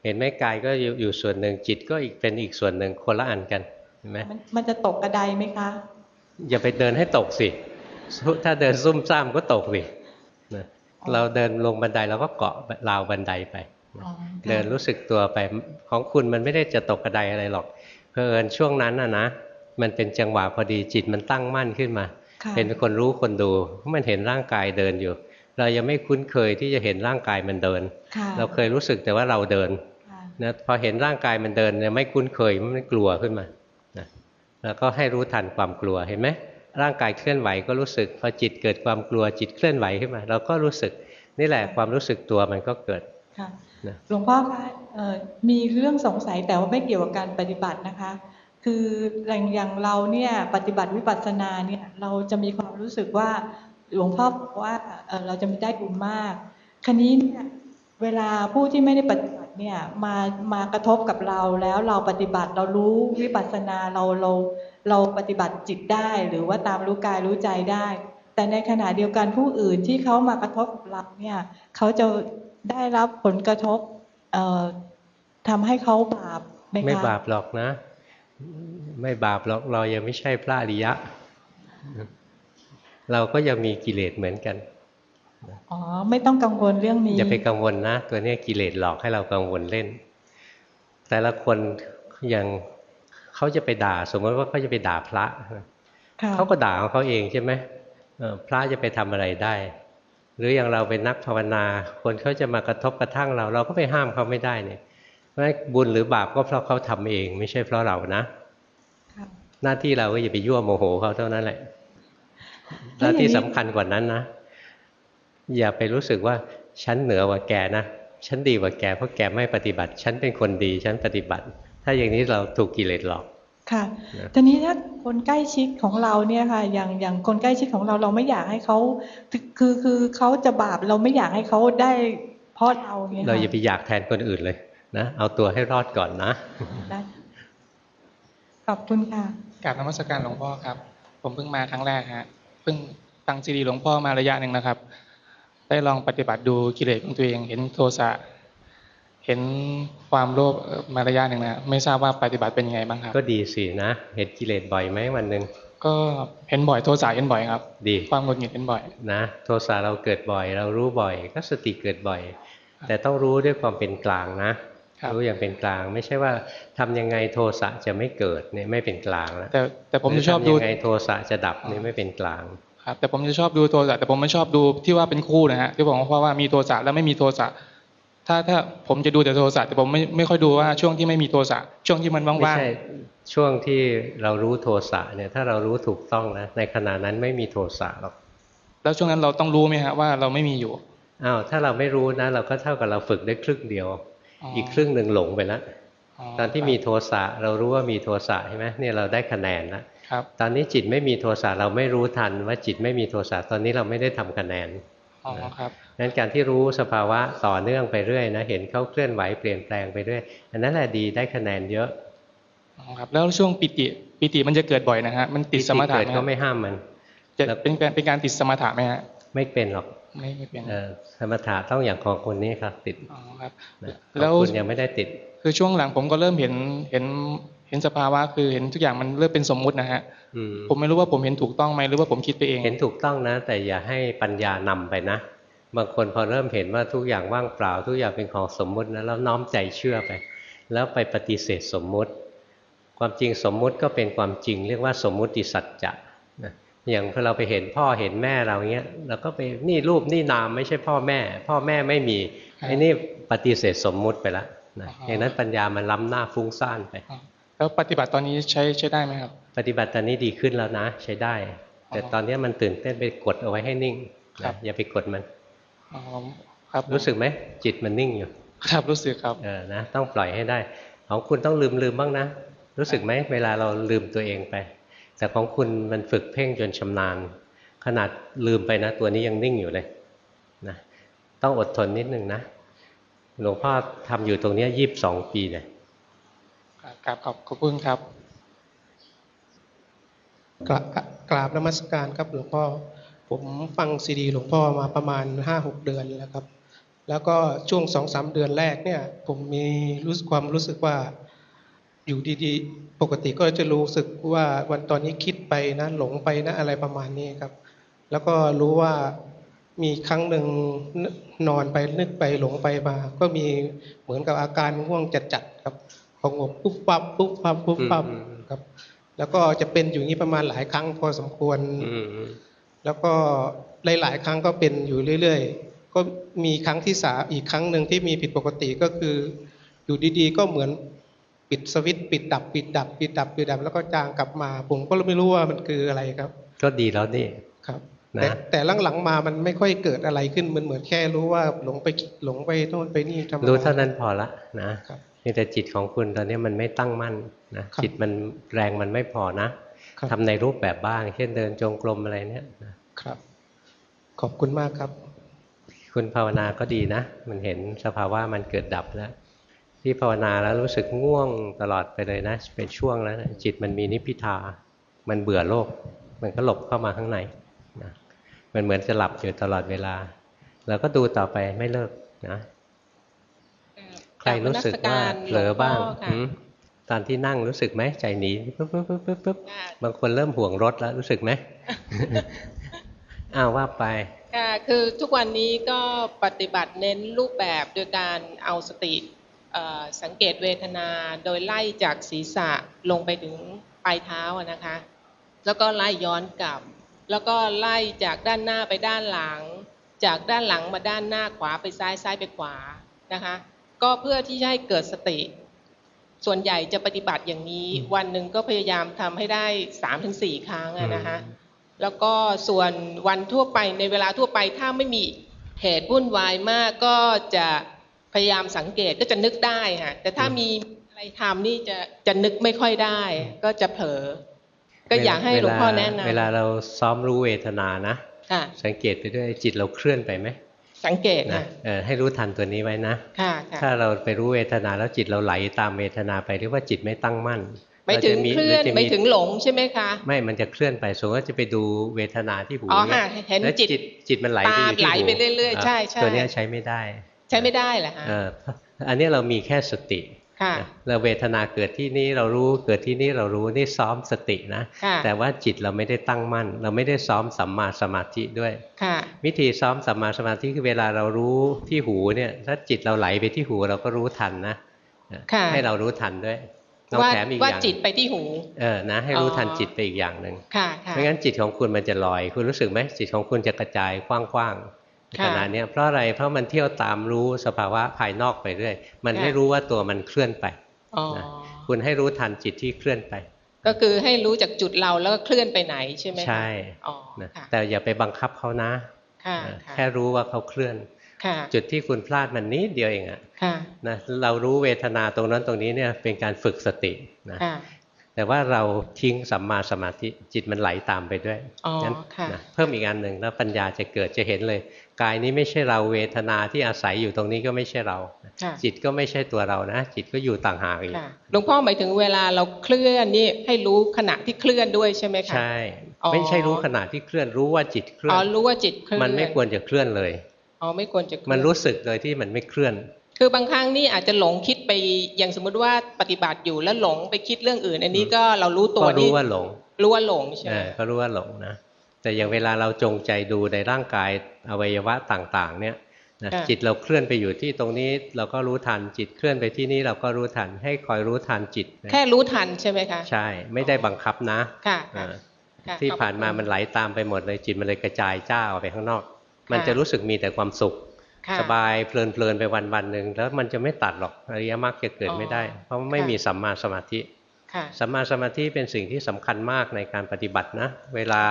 เห็นไหมกายก็อยู่อยู่ส่วนหนึ่งจิตก็อีกเป็นอีกส่วนหนึ่งคนละอันกันเห็นไหมมันมันจะตกกระไดไหมคะ อย่าไปเดินให้ตกสิ ถ้าเดินซุ่มซ่ามก็ตกสินะเราเดินลงบันไดเราก็เกาะราวบันไดไปอ๋อเดินรู้สึกตัวไปของคุณมันไม่ได้จะตกกระไดอะไรหรอก เพอเอิญช่วงนั้นน่ะนะมันเป็นจังหวะพอดีจิตมันตั้งมั่นขึ้นมาค่ะเป็นคนรู้คนดูมันเห็นร่างกายเดินอยู่ เรายังไม่คุ้นเคยที่จะเห็นร่างกายมันเดินค่ะเราเคยรู้สึกแต่ว่าเราเดินนะพอเห็นร่างกายมันเดินเนี่ยไม่คุ้นเคยมันกลัวขึ้นมานะ แล้วก็ให้รู้ทันความกลัวเห็นไหมร่างกายเคลื่อนไหวก็รู้สึกพอจิตเกิดความกลัวจิตเคลื่อนไหวขึ้นมา เราก็รู้สึกนี่แหละความรู้สึกตัวมันก็เกิดค่ะนะหลวงพ่อคะเอ่อมีเรื่องสงสัยแต่ว่าไม่เกี่ยวกับการปฏิบัตินะคะ คืออย่างอย่างเราเนี่ยปฏิบัติวิปัสสนาเนี่ยเราจะมีความรู้สึกว่าหลวงพ่อบอกว่าเอ่อเราจะมีได้บุญมากคันนี้เนี่ยเวลาผู้ที่ไม่ได้ปฏิบัติ เนี่ยมามากระทบกับเราแล้วเราปฏิบัติเรารู้วิปัสสนาเราเราเราปฏิบัติจิตได้หรือว่าตามรู้กายรู้ใจได้ แต่ในขณะเดียวกันผู้อื่นที่เขามากระทบกับเราเนี่ยเขาจะได้รับผลกระทบเอ่อทำให้เขาบาปไหมคะไม่บาปหรอกนะ ไม่บาปหรอกเรายังไม่ใช่พระอริยะ เราก็ยังมีกิเลสเหมือนกัน อ๋อไม่ต้องกังวลเรื่องนี้อย่าไปกังวลนะ ตัวเนี้ยกิเลสหลอกให้เรากังวลเล่น แต่ละคนอย่างเขาจะไปด่า สมมติว่าเขาจะไปด่าพระค่ะเขาก็ด่าของเขาเองใช่ไหมเออพระจะไปทำอะไรได้ หรืออย่างเราเป็นนักภาวนา คนเขาจะมากระทบกระทั่งเรา เราก็ไปห้ามเขาไม่ได้เนี่ยเพราะฉะนั้นบุญหรือบาปก็เพราะเขาทำเอง ไม่ใช่เพราะเรานะค่ะหน้าที่เราก็อย่าไปยั่วโมโหเขาเท่านั้นแหละแล้แล้ววอย่างนี้ที่สำคัญกว่านั้นนะ อย่าไปรู้สึกว่าฉันเหนือกว่าแกนะฉันดีกว่าแกเพราะแกไม่ปฏิบัติ ฉันเป็นคนดีฉันปฏิบัติ ถ้าอย่างนี้เราถูกกิเลสหลอกค่ะนะทีนี้ถ้าคนใกล้ชิดของเราเนี่ยค่ะ อย่างอย่างคนใกล้ชิดของเราเราไม่อยากให้เขาคือคือเขาจะบาปเราไม่อยากให้เขาได้เพราะเราเนี่ยเราค่ะอย่าไปอยากแทนคนอื่นเลยนะเอาตัวให้รอดก่อนนะได้ขอบคุณค่ะกราบนมัสการหลวงพ่อครับ ผมเพิ่งมาครั้งแรกฮะเพิ่งฟังซีดีหลวงพ่อมาระยะหนึ่งนะครับ ได้ลองปฏิบัติดูกิเลสของตัวเอง เห็นโทสะเห็นความโลภเอ่อมาระยะหนึ่งนะไม่ทราบว่าปฏิบัติเป็นยังไงบ้างครับ ก็ดีสินะ เห็นกิเลสบ่อยไหมวันหนึ่งก็เห็นบ่อยโทสะเห็นบ่อยครับ ดีความหงุดหงิดเห็นบ่อยนะโทสะเราเกิดบ่อย เรารู้บ่อยก็สติเกิดบ่อย แต่ต้องรู้ด้วยความเป็นกลางนะครับรู้อย่างเป็นกลางไม่ใช่ว่าทำยังไงโทสะจะไม่เกิดเนี่ยไม่เป็นกลางแล้วแต่แต่ผมจะชอบหรืดูทำยังไงโทสะจะดับนี่ไม่เป็นกลาง ครับแต่ผมจะชอบดูโทสะแต่ผมไม่ชอบดูที่ว่าเป็นคู่นะฮะที่บอกว่าว่ามีโทสะแล้วไม่มีโทสะถ้าถ้าผมจะดูแต่โทสะแต่ผมไม่ไม่ค่อยดูว่าช่วงที่ไม่มีโทสะช่วงที่มันไม่ว่างใช่ช่วงที่เรารู้โทสะเนี่ยถ้าเรารู้ถูกต้องนะในขณะนั้นไม่มีโทสะหรอกๆแล้วช่วงนั้นเราต้องรู้ไหมฮะว่าเราไม่มีอยู่อ้าวถ้าเราไม่รู้นะ เราก็เท่ากับเราฝึกได้ครึ่งเดียวอ๋ออีอีกครึ่งหนึ่งหลงไปแล้วอ๋อตอนที่มีโทสะเรารู้ว่ามีโทสะใช่ไหมเนี่ยเราได้คะแนนแล้ว ครับตอนนี้จิตไม่มีโทสะเราไม่รู้ทันว่าจิตไม่มีโทสะตอนนี้เราไม่ได้ทำคะแนนอ๋อครับงั้นการที่รู้สภาวะต่อเนื่องไปเรื่อยนะเห็นเขาเคลื่อนไหวเปลี่ยนแปลงไปเรื่อยอันนั้นแหละดีได้คะแนนเยอะอ๋อครับแล้วช่วงปิติปิติมันจะเกิดบ่อยนะฮะมันติดสมถะเกิดไหมก็ฮะไม่ห้ามมันจะเป็นการเป็นการติดสมถะไหมฮะไม่เป็นหรอกไม่ไม่เป็นเออสมถะต้องอย่างของคนนี้ครับติดอ๋อครับนะแล้วของคุณยังไม่ได้ติด คือช่วงหลังผมก็เริ่มเห็นเห็น เห็นสภาวะคือเห็นทุกอย่างมันเริ่มเป็นสมมุตินะฮะอืมผมไม่รู้ว่าผมเห็นถูกต้องไหมหรือว่าผมคิดไปเอง เห็นถูกต้องนะ แต่อย่าให้ปัญญานำไปนะ บางคนพอเริ่มเห็นว่าทุกอย่างว่างเปล่า ทุกอย่างเป็นของสมมุตินะแล้วน้อมใจเชื่อไป แล้วไปปฏิเสธสมมุติ ความจริงสมมุติก็เป็นความจริง เรียกว่าสมมุติสัจจะนะอย่างพอเราไปเห็นพ่อเห็นแม่เราเงี้ยเราก็ไปนี่รูปนี่นามไม่ใช่พ่อแม่ พ่อแม่ไม่มีไอ้นี่ปฏิเสธสมมุติไปแล้วนะอย่างนั้นปัญญามันล้ำหน้าฟุ้งซ่านไป แล้วปฏิบัติตอนนี้ใช้ใช้ได้ไหมครับ ปฏิบัติตอนนี้ดีขึ้นแล้วนะ ใช้ได้ แต่ตอนนี้มันตื่นเต้นไปกดเอาไว้ให้นิ่งครันะบอย่าไปกดมันอ๋อครับรู้สึกไหมจิตมันนิ่งอยู่ ครับรู้สึกครับเออนะต้องปล่อยให้ได้ ของคุณต้องลืมลืมบ้างนะ รู้สึกไหมเวลาเราลืมตัวเองไป แต่ของคุณมันฝึกเพ่งจนชำนาญ ขนาดลืมไปนะ ตัวนี้ยังนิ่งอยู่เลยนะต้องอดทนนิดนึงนะหลวงพ่อทำอยู่ตรงเนี้ยี่สิบสองปีเนี่ย ครับขอบขอบคุณครับกราบกราบนมัสการครับหลวงพ่อ ผมฟังซีดีหลวงพ่อมาประมาณห้าหกเดือนแล้วครับ แล้วก็ช่วงสองสามเดือนแรกเนี่ย ผมมีรู้สึกความรู้สึกว่าอยู่ดีๆ ปกติก็จะรู้สึกว่าวันตอนนี้คิดไปนะหลงไปนะอะไรประมาณนี้ครับ แล้วก็รู้ว่ามีครั้งหนึ่งนอนไปนึกไปหลงไปมา ก็มีเหมือนกับอาการง่วงจัดๆ พองบปุ๊บปั๊บปุ๊บปั๊บปุ๊บปั๊บครับ แล้วก็จะเป็นอยู่นี้ประมาณหลายครั้งพอสมควรแล้วก็หลายๆ ครั้งก็เป็นอยู่เรื่อยๆ ก็มีครั้งที่สามอีกครั้งหนึ่งที่มีผิดปกติก็คือ อยู่ดีๆ ก็เหมือนปิดสวิตช์ปิดดับ ปิดดับ ปิดดับปิดดับ แล้วก็จางกลับมา ผมก็ไม่รู้ว่ามันคืออะไรครับ ก็ดีแล้วนี่ครับนะแต่แต่หลังๆมามันไม่ค่อยเกิดอะไรขึ้นมันเหมือนแค่รู้ว่าหลงไปหลงไปโน่นไปนี่ทำรู้เท่านั้นพอละนะเพียงแต่จิตของคุณตอนนี้มันไม่ตั้งมั่นนะจิตมันแรงมันไม่พอนะทำในรูปแบบบ้าง เช่นเดินจงกรมอะไรเนี่ยนะครับ ขอบคุณมากครับ คุณภาวนาก็ดีนะ มันเห็นสภาวะมันเกิดดับแล้ว ที่ภาวนาแล้วรู้สึกง่วงตลอดไปเลยนะ เป็นช่วงแล้วนะจิตมันมีนิพพิทา มันเบื่อโลก มันก็หลบเข้ามาข้างในนะมันเหมือนจะหลับอยู่ตลอดเวลาแล้วก็ดูต่อไปไม่เลิกนะ ใครรู้สึกว่าเผลอบ้างหืมตอนที่นั่งรู้สึกไหมใจหนีปุ๊บปุ๊บปุ๊บปุ๊บปุ๊บบางคนเริ่มห่วงรถแล้วรู้สึกไหมอ้าวว่าไปค่ะคือทุกวันนี้ก็ปฏิบัติเน้นรูปแบบโดยการเอาสติเอ่อสังเกตเวทนาโดยไล่จากศีรษะลงไปถึงปลายเท้าอะนะคะ แล้วก็ไล่ย้อนกลับ แล้วก็ไล่จากด้านหน้าไปด้านหลัง จากด้านหลังมาด้านหน้าขวาไปซ้ายซ้ายไปขวานะคะ ก็เพื่อที่จะให้เกิดสติ ส่วนใหญ่จะปฏิบัติอย่างนี้ วันหนึ่งก็พยายามทำให้ได้สามถึงสี่ครั้งอะนะคะแล้วก็ส่วนวันทั่วไปในเวลาทั่วไปถ้าไม่มีเหตุวุ่นวายมากก็จะพยายามสังเกตก็จะนึกได้ค่ะแต่ถ้ามีอะไรทำนี่จะจะนึกไม่ค่อยได้ ก็จะเผลอก็อยากให้หลวงพ่อแนะนำเวลาเราซ้อมรู้เวทนานะค่ะสังเกตไปด้วยจิตเราเคลื่อนไปไหม สังเกตนะค่ะเออให้รู้ทันตัวนี้ไว้นะค่ะค่ะถ้าเราไปรู้เวทนาแล้วจิตเราไหลตามเวทนาไปเรียกว่าจิตไม่ตั้งมั่นไม่ถึงราจะเคลื่อนราจะไม่ถึงหลงใช่ไหมคะ ไม่มันจะเคลื่อนไปสมมติว่าจะไปดูเวทนาที่หูอ๋อเนี่ยค่ะเห็นแล้วจิตจิตมันไหลไปอยู่ที่ตามไหลหูไปเรื่อยๆใช่ใช่ตัวเนี้ยใช้ไม่ได้ ใช้ไม่ได้เหรอคะเอออันนี้เรามีแค่สติค่ะ เราเวทนาเกิดที่นี่เรารู้เกิดที่นี่เรารู้นี่ซ้อมสตินะค่ะแต่ว่าจิตเราไม่ได้ตั้งมั่น เราไม่ได้ซ้อมสัมมาสมาธิด้วยค่ะวิธีซ้อมสัมมาสมาธิคือเวลาเรารู้ที่หูเนี่ยถ้าจิตเราไหลไปที่หูเราก็รู้ทันนะค่ะให้เรารู้ทันด้วยต้องว่าแถมอีกว่าอย่างจิตไปที่หูเออนะ ให้รู้ทันอ๋อจิตไปอีกอย่างหนึ่งค่ะค่ะไม่งั้นจิตของคุณมันจะลอย คุณรู้สึกไหมจิตของคุณจะกระจายกว้างๆค่ะ ขนาดนี้ยเพราะอะไรเพราะมันเที่ยวตามรู้สภาวะภายนอกไปเรื่อย มันค่ะไม่รู้ว่าตัวมันเคลื่อนไปอ๋อนะคุณให้รู้ทันจิตที่เคลื่อนไป ก็คือให้รู้จากจุดเราแล้วก็เคลื่อนไปไหนใช่ไหมคะใช่อ๋อนะค่ะแต่อย่าไปบังคับเขานะค่ะนะค่ะแค่รู้ว่าเขาเคลื่อนค่ะจุดที่คุณพลาดมันนิดเดียวเองอะค่ะนะเรารู้เวทนาตรงนั้นตรงนี้เนี่ยเป็นการฝึกสตินะค่ะ แต่ว่าเราทิ้งสัมมาสมาธิจิตมันไหลตามไปด้วยอ๋องั้นค่ะนะเพิ่มอีกอันหนึ่งแล้วปัญญาจะเกิดจะเห็นเลย กายนี้ไม่ใช่เราเวทนาที่อาศัยอยู่ตรงนี้ก็ไม่ใช่เราค่ะจิตก็ไม่ใช่ตัวเรานะ จิตก็อยู่ต่างหากอีกค่ะหลวงพ่อหมายถึงเวลาเราเคลื่อนนี่ให้รู้ขณะที่เคลื่อนด้วยใช่ไหมคะใช่อ๋อไม่ใช่รู้ขณะที่เคลื่อนรู้ว่าจิตเคลื่อ๋ออนรู้ว่าจิตเคลื่อนมันไม่ควรจะเคลื่อนเลยอ๋อไม่ควรจะเคลื่อนมันรู้สึกโดยที่มันไม่เคลื่อน คือบางครั้งนี่อาจจะหลงคิดไปอย่างสมมุติว่าปฏิบัติอยู่แล้วหลงไปคิดเรื่องอื่น อันนี้ก็เรารู้ตัวก็รู้นี่ว่าหลง รู้ว่าหลงใช่ไหเอมอก็รู้ว่าหลงนะแต่อย่างเวลาเราจงใจดูในร่างกายอวัยวะต่างๆ เนี่ยนะค่ะจิตเราเคลื่อนไปอยู่ที่ตรงนี้เราก็รู้ทันจิตเคลื่อนไปที่นี่เราก็รู้ทันให้คอยรู้ทันจิตนะแค่รู้ทันใช่ไหมคะใช่ไม่ได้บังคับนะค่ะเออค่ะที่ขอบคุณผ่านมามันไหลตามไปหมดเลยจิตมันเลยกระจายจ้าออกไปข้างนอก มันค่ะจะรู้สึกมีแต่ความสุขค่ะ สบายเพลินๆไปวันวันๆหนึ่งแล้วมันจะไม่ตัดหรอกอริยมรรคจะเกิดไม่ได้ เพราะไม่ค่ะมีสัมมาสมาธิค่ะสัมมาสมาธิเป็นสิ่งที่สำคัญมากในการปฏิบัตินะ เวลา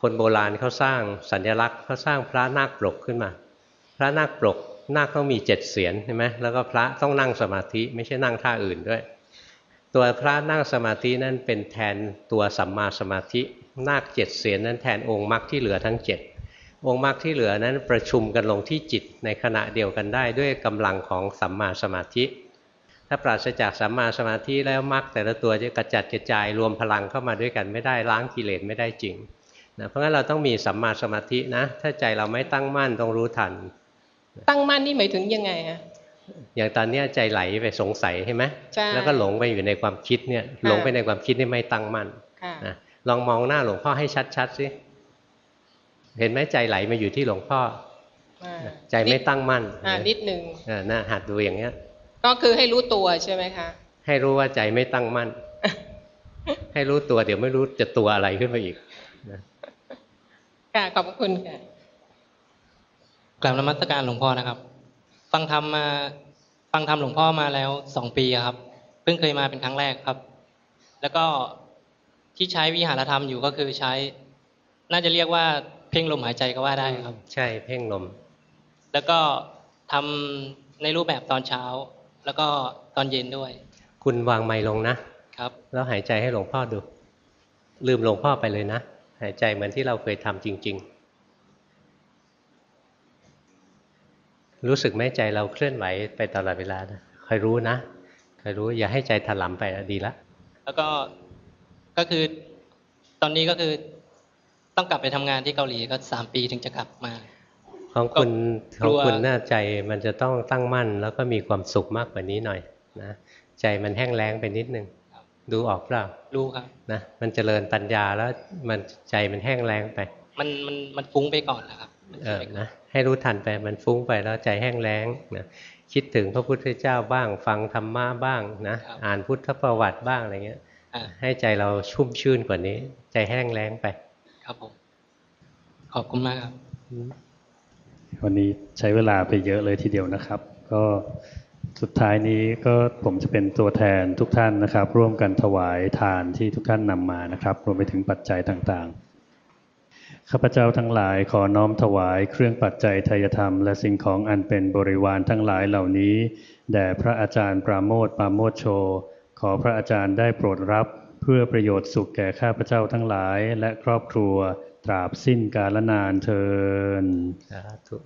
คนโบราณเขาสร้างสัญลักษณ์เขาสร้างพระนาคปรกขึ้นมา พระนาคปรกนาคต้องมีเจ็ดเสียนใช่ไหมแล้วก็พระต้องนั่งสมาธิไม่ใช่นั่งท่าอื่นด้วย ตัวพระนั่งสมาธินั้นเป็นแทนตัวสัมมาสมาธิ นาคเจ็ดเสียนนั้นแทนองค์มรรคที่เหลือทั้งเจ็ด องค์มรรคที่เหลือนั้นประชุมกันลงที่จิตในขณะเดียวกันได้ด้วยกำลังของสัมมาสมาธิ ถ้าปราศจากสัมมาสมาธิแล้วมรรคแต่ละตัวจะกระจัดกระจายรวมพลังเข้ามาด้วยกันไม่ได้ล้างกิเลสไม่ได้จริงนะเพราะงั้นเราต้องมีสัมมาสมาธินะ ถ้าใจเราไม่ตั้งมั่นต้องรู้ทัน ตั้งมั่นนี่หมายถึงยังไงฮะอย่างตอนเนี้ยใจไหลไปสงสัยใช่ไหมใช่แล้วก็หลงไปอยู่ในความคิดเนี่ยหลงไปในความคิดนี่ไม่ตั้งมั่นค่ะนะลองมองหน้าหลวงพ่อให้ชัดๆสิ เห็นไหมใจไหลมาอยู่ที่หลวงพ่ออ่าใจไม่ตั้งมั่นอ่านิดหนึ่งเออน่าหัดดูอย่างเงี้ย ก็คือให้รู้ตัวใช่ไหมคะ ให้รู้ว่าใจไม่ตั้งมั่น ให้รู้ตัวเดี๋ยวไม่รู้จะตัวอะไรขึ้นมาอีกนะค่ะขอบพระคุณค่ะกราบนมัสการหลวงพ่อนะครับ ฟังธรรมมา ฟังธรรมหลวงพ่อมาแล้วสองปีอะครับ เพิ่งเคยมาเป็นครั้งแรกครับ แล้วก็ที่ใช้วิหารธรรมอยู่ก็คือใช้ น่าจะเรียกว่า เพ่งลมหายใจก็ว่าได้ครับ ใช่เพ่งลม แล้วก็ทำในรูปแบบตอนเช้า แล้วก็ตอนเย็นด้วย คุณวางไมค์ลงนะครับ แล้วหายใจให้หลวงพ่อดู ลืมหลวงพ่อไปเลยนะ หายใจเหมือนที่เราเคยทำจริง ๆรู้สึกไหมใจเราเคลื่อนไหวไปตลอดเวลานะคอยรู้นะคอยรู้อย่าให้ใจถลำไปอะดีละ แล้วก็ก็คือตอนนี้ก็คือ ต้องกลับไปทำงานที่เกาหลีก็สามปีถึงจะกลับมา ของคุณกลัวของคุณน่าใจมันจะต้องตั้งมั่น แล้วก็มีความสุขมากกว่านี้หน่อยนะใจมันแห้งแล้งไปนิดนึงดูออกเปล่ารู้ครับนะมันเจริญปัญญาแล้วมันใจมันแห้งแล้งไป มันมันมันฟุ้งไปก่อนแล้วครับเออนะให้รู้ทันไปมันฟุ้งไปแล้วใจแห้งแล้งนะคิดถึงพระพุทธเจ้าบ้าง ฟังธรรมะบ้างนะอ่านพุทธประวัติบ้างอะไรเงี้ยอ่าให้ใจเราชุ่มชื่นกว่านี้ ใจแห้งแล้งไป ครับผม ขอบคุณมากครับ วันนี้ใช้เวลาไปเยอะเลยทีเดียวนะครับ ก็สุดท้ายนี้ก็ผมจะเป็นตัวแทนทุกท่านนะครับ ร่วมกันถวายทานที่ทุกท่านนำมานะครับ รวมไปถึงปัจจัยต่างๆ ข้าพเจ้าทั้งหลายขอน้อมถวายเครื่องปัจจัยทายธรรม และสิ่งของอันเป็นบริวารทั้งหลายเหล่านี้แด่พระอาจารย์ปราโมทปราโมทโช ขอพระอาจารย์ได้โปรดรับ เพื่อประโยชน์สุขแก่ข้าพเจ้าทั้งหลาย และครอบครัวตราบสิ้นกาลนานเทินสาธุ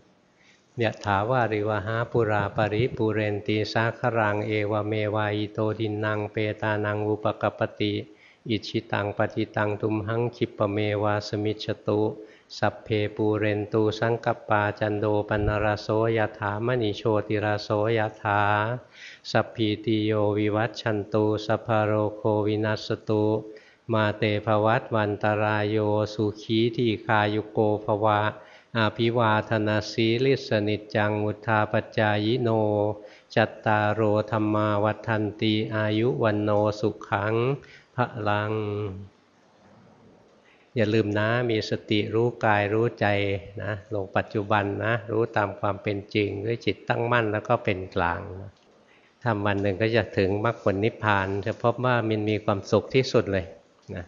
เนี่ยถาวาริวหาปุราปริปุเรนตีสาครังเอวเมวายโตดินนางเปตานังอุปะกัปปะติอิจฉิตังปัตถิตังตุมหัง ขิปปะเมวะ สะมิชฌะตุ สัพเพปูเรนตุ สังกัปปาจันโท ปัณณะระโส ยะถา มะณิ โชติระโส ยะถา สัพพีติโยวิวัชชันตุสัพพะโรโควินัสสะตุมาเต ภะวัตวันตะราโยสุขีทีฆายุโก ภะวะอะภิวาทะนะสีลิสสะ นิจจัง วุฑฒาปะจายโน จัตตารโอธรรมาวัฏันตีอายุวันโนสุขังพระลัง อย่าลืมนะมีสติรู้กายรู้ใจนะลงปัจจุบันนะ รู้ตามความเป็นจริงด้วยจิตตั้งมั่นแล้วก็เป็นกลางนะ ทำวันหนึ่งก็จะถึงมรรคผลนิพพานจะพบว่ามันมีความสุขที่สุดเลยนะ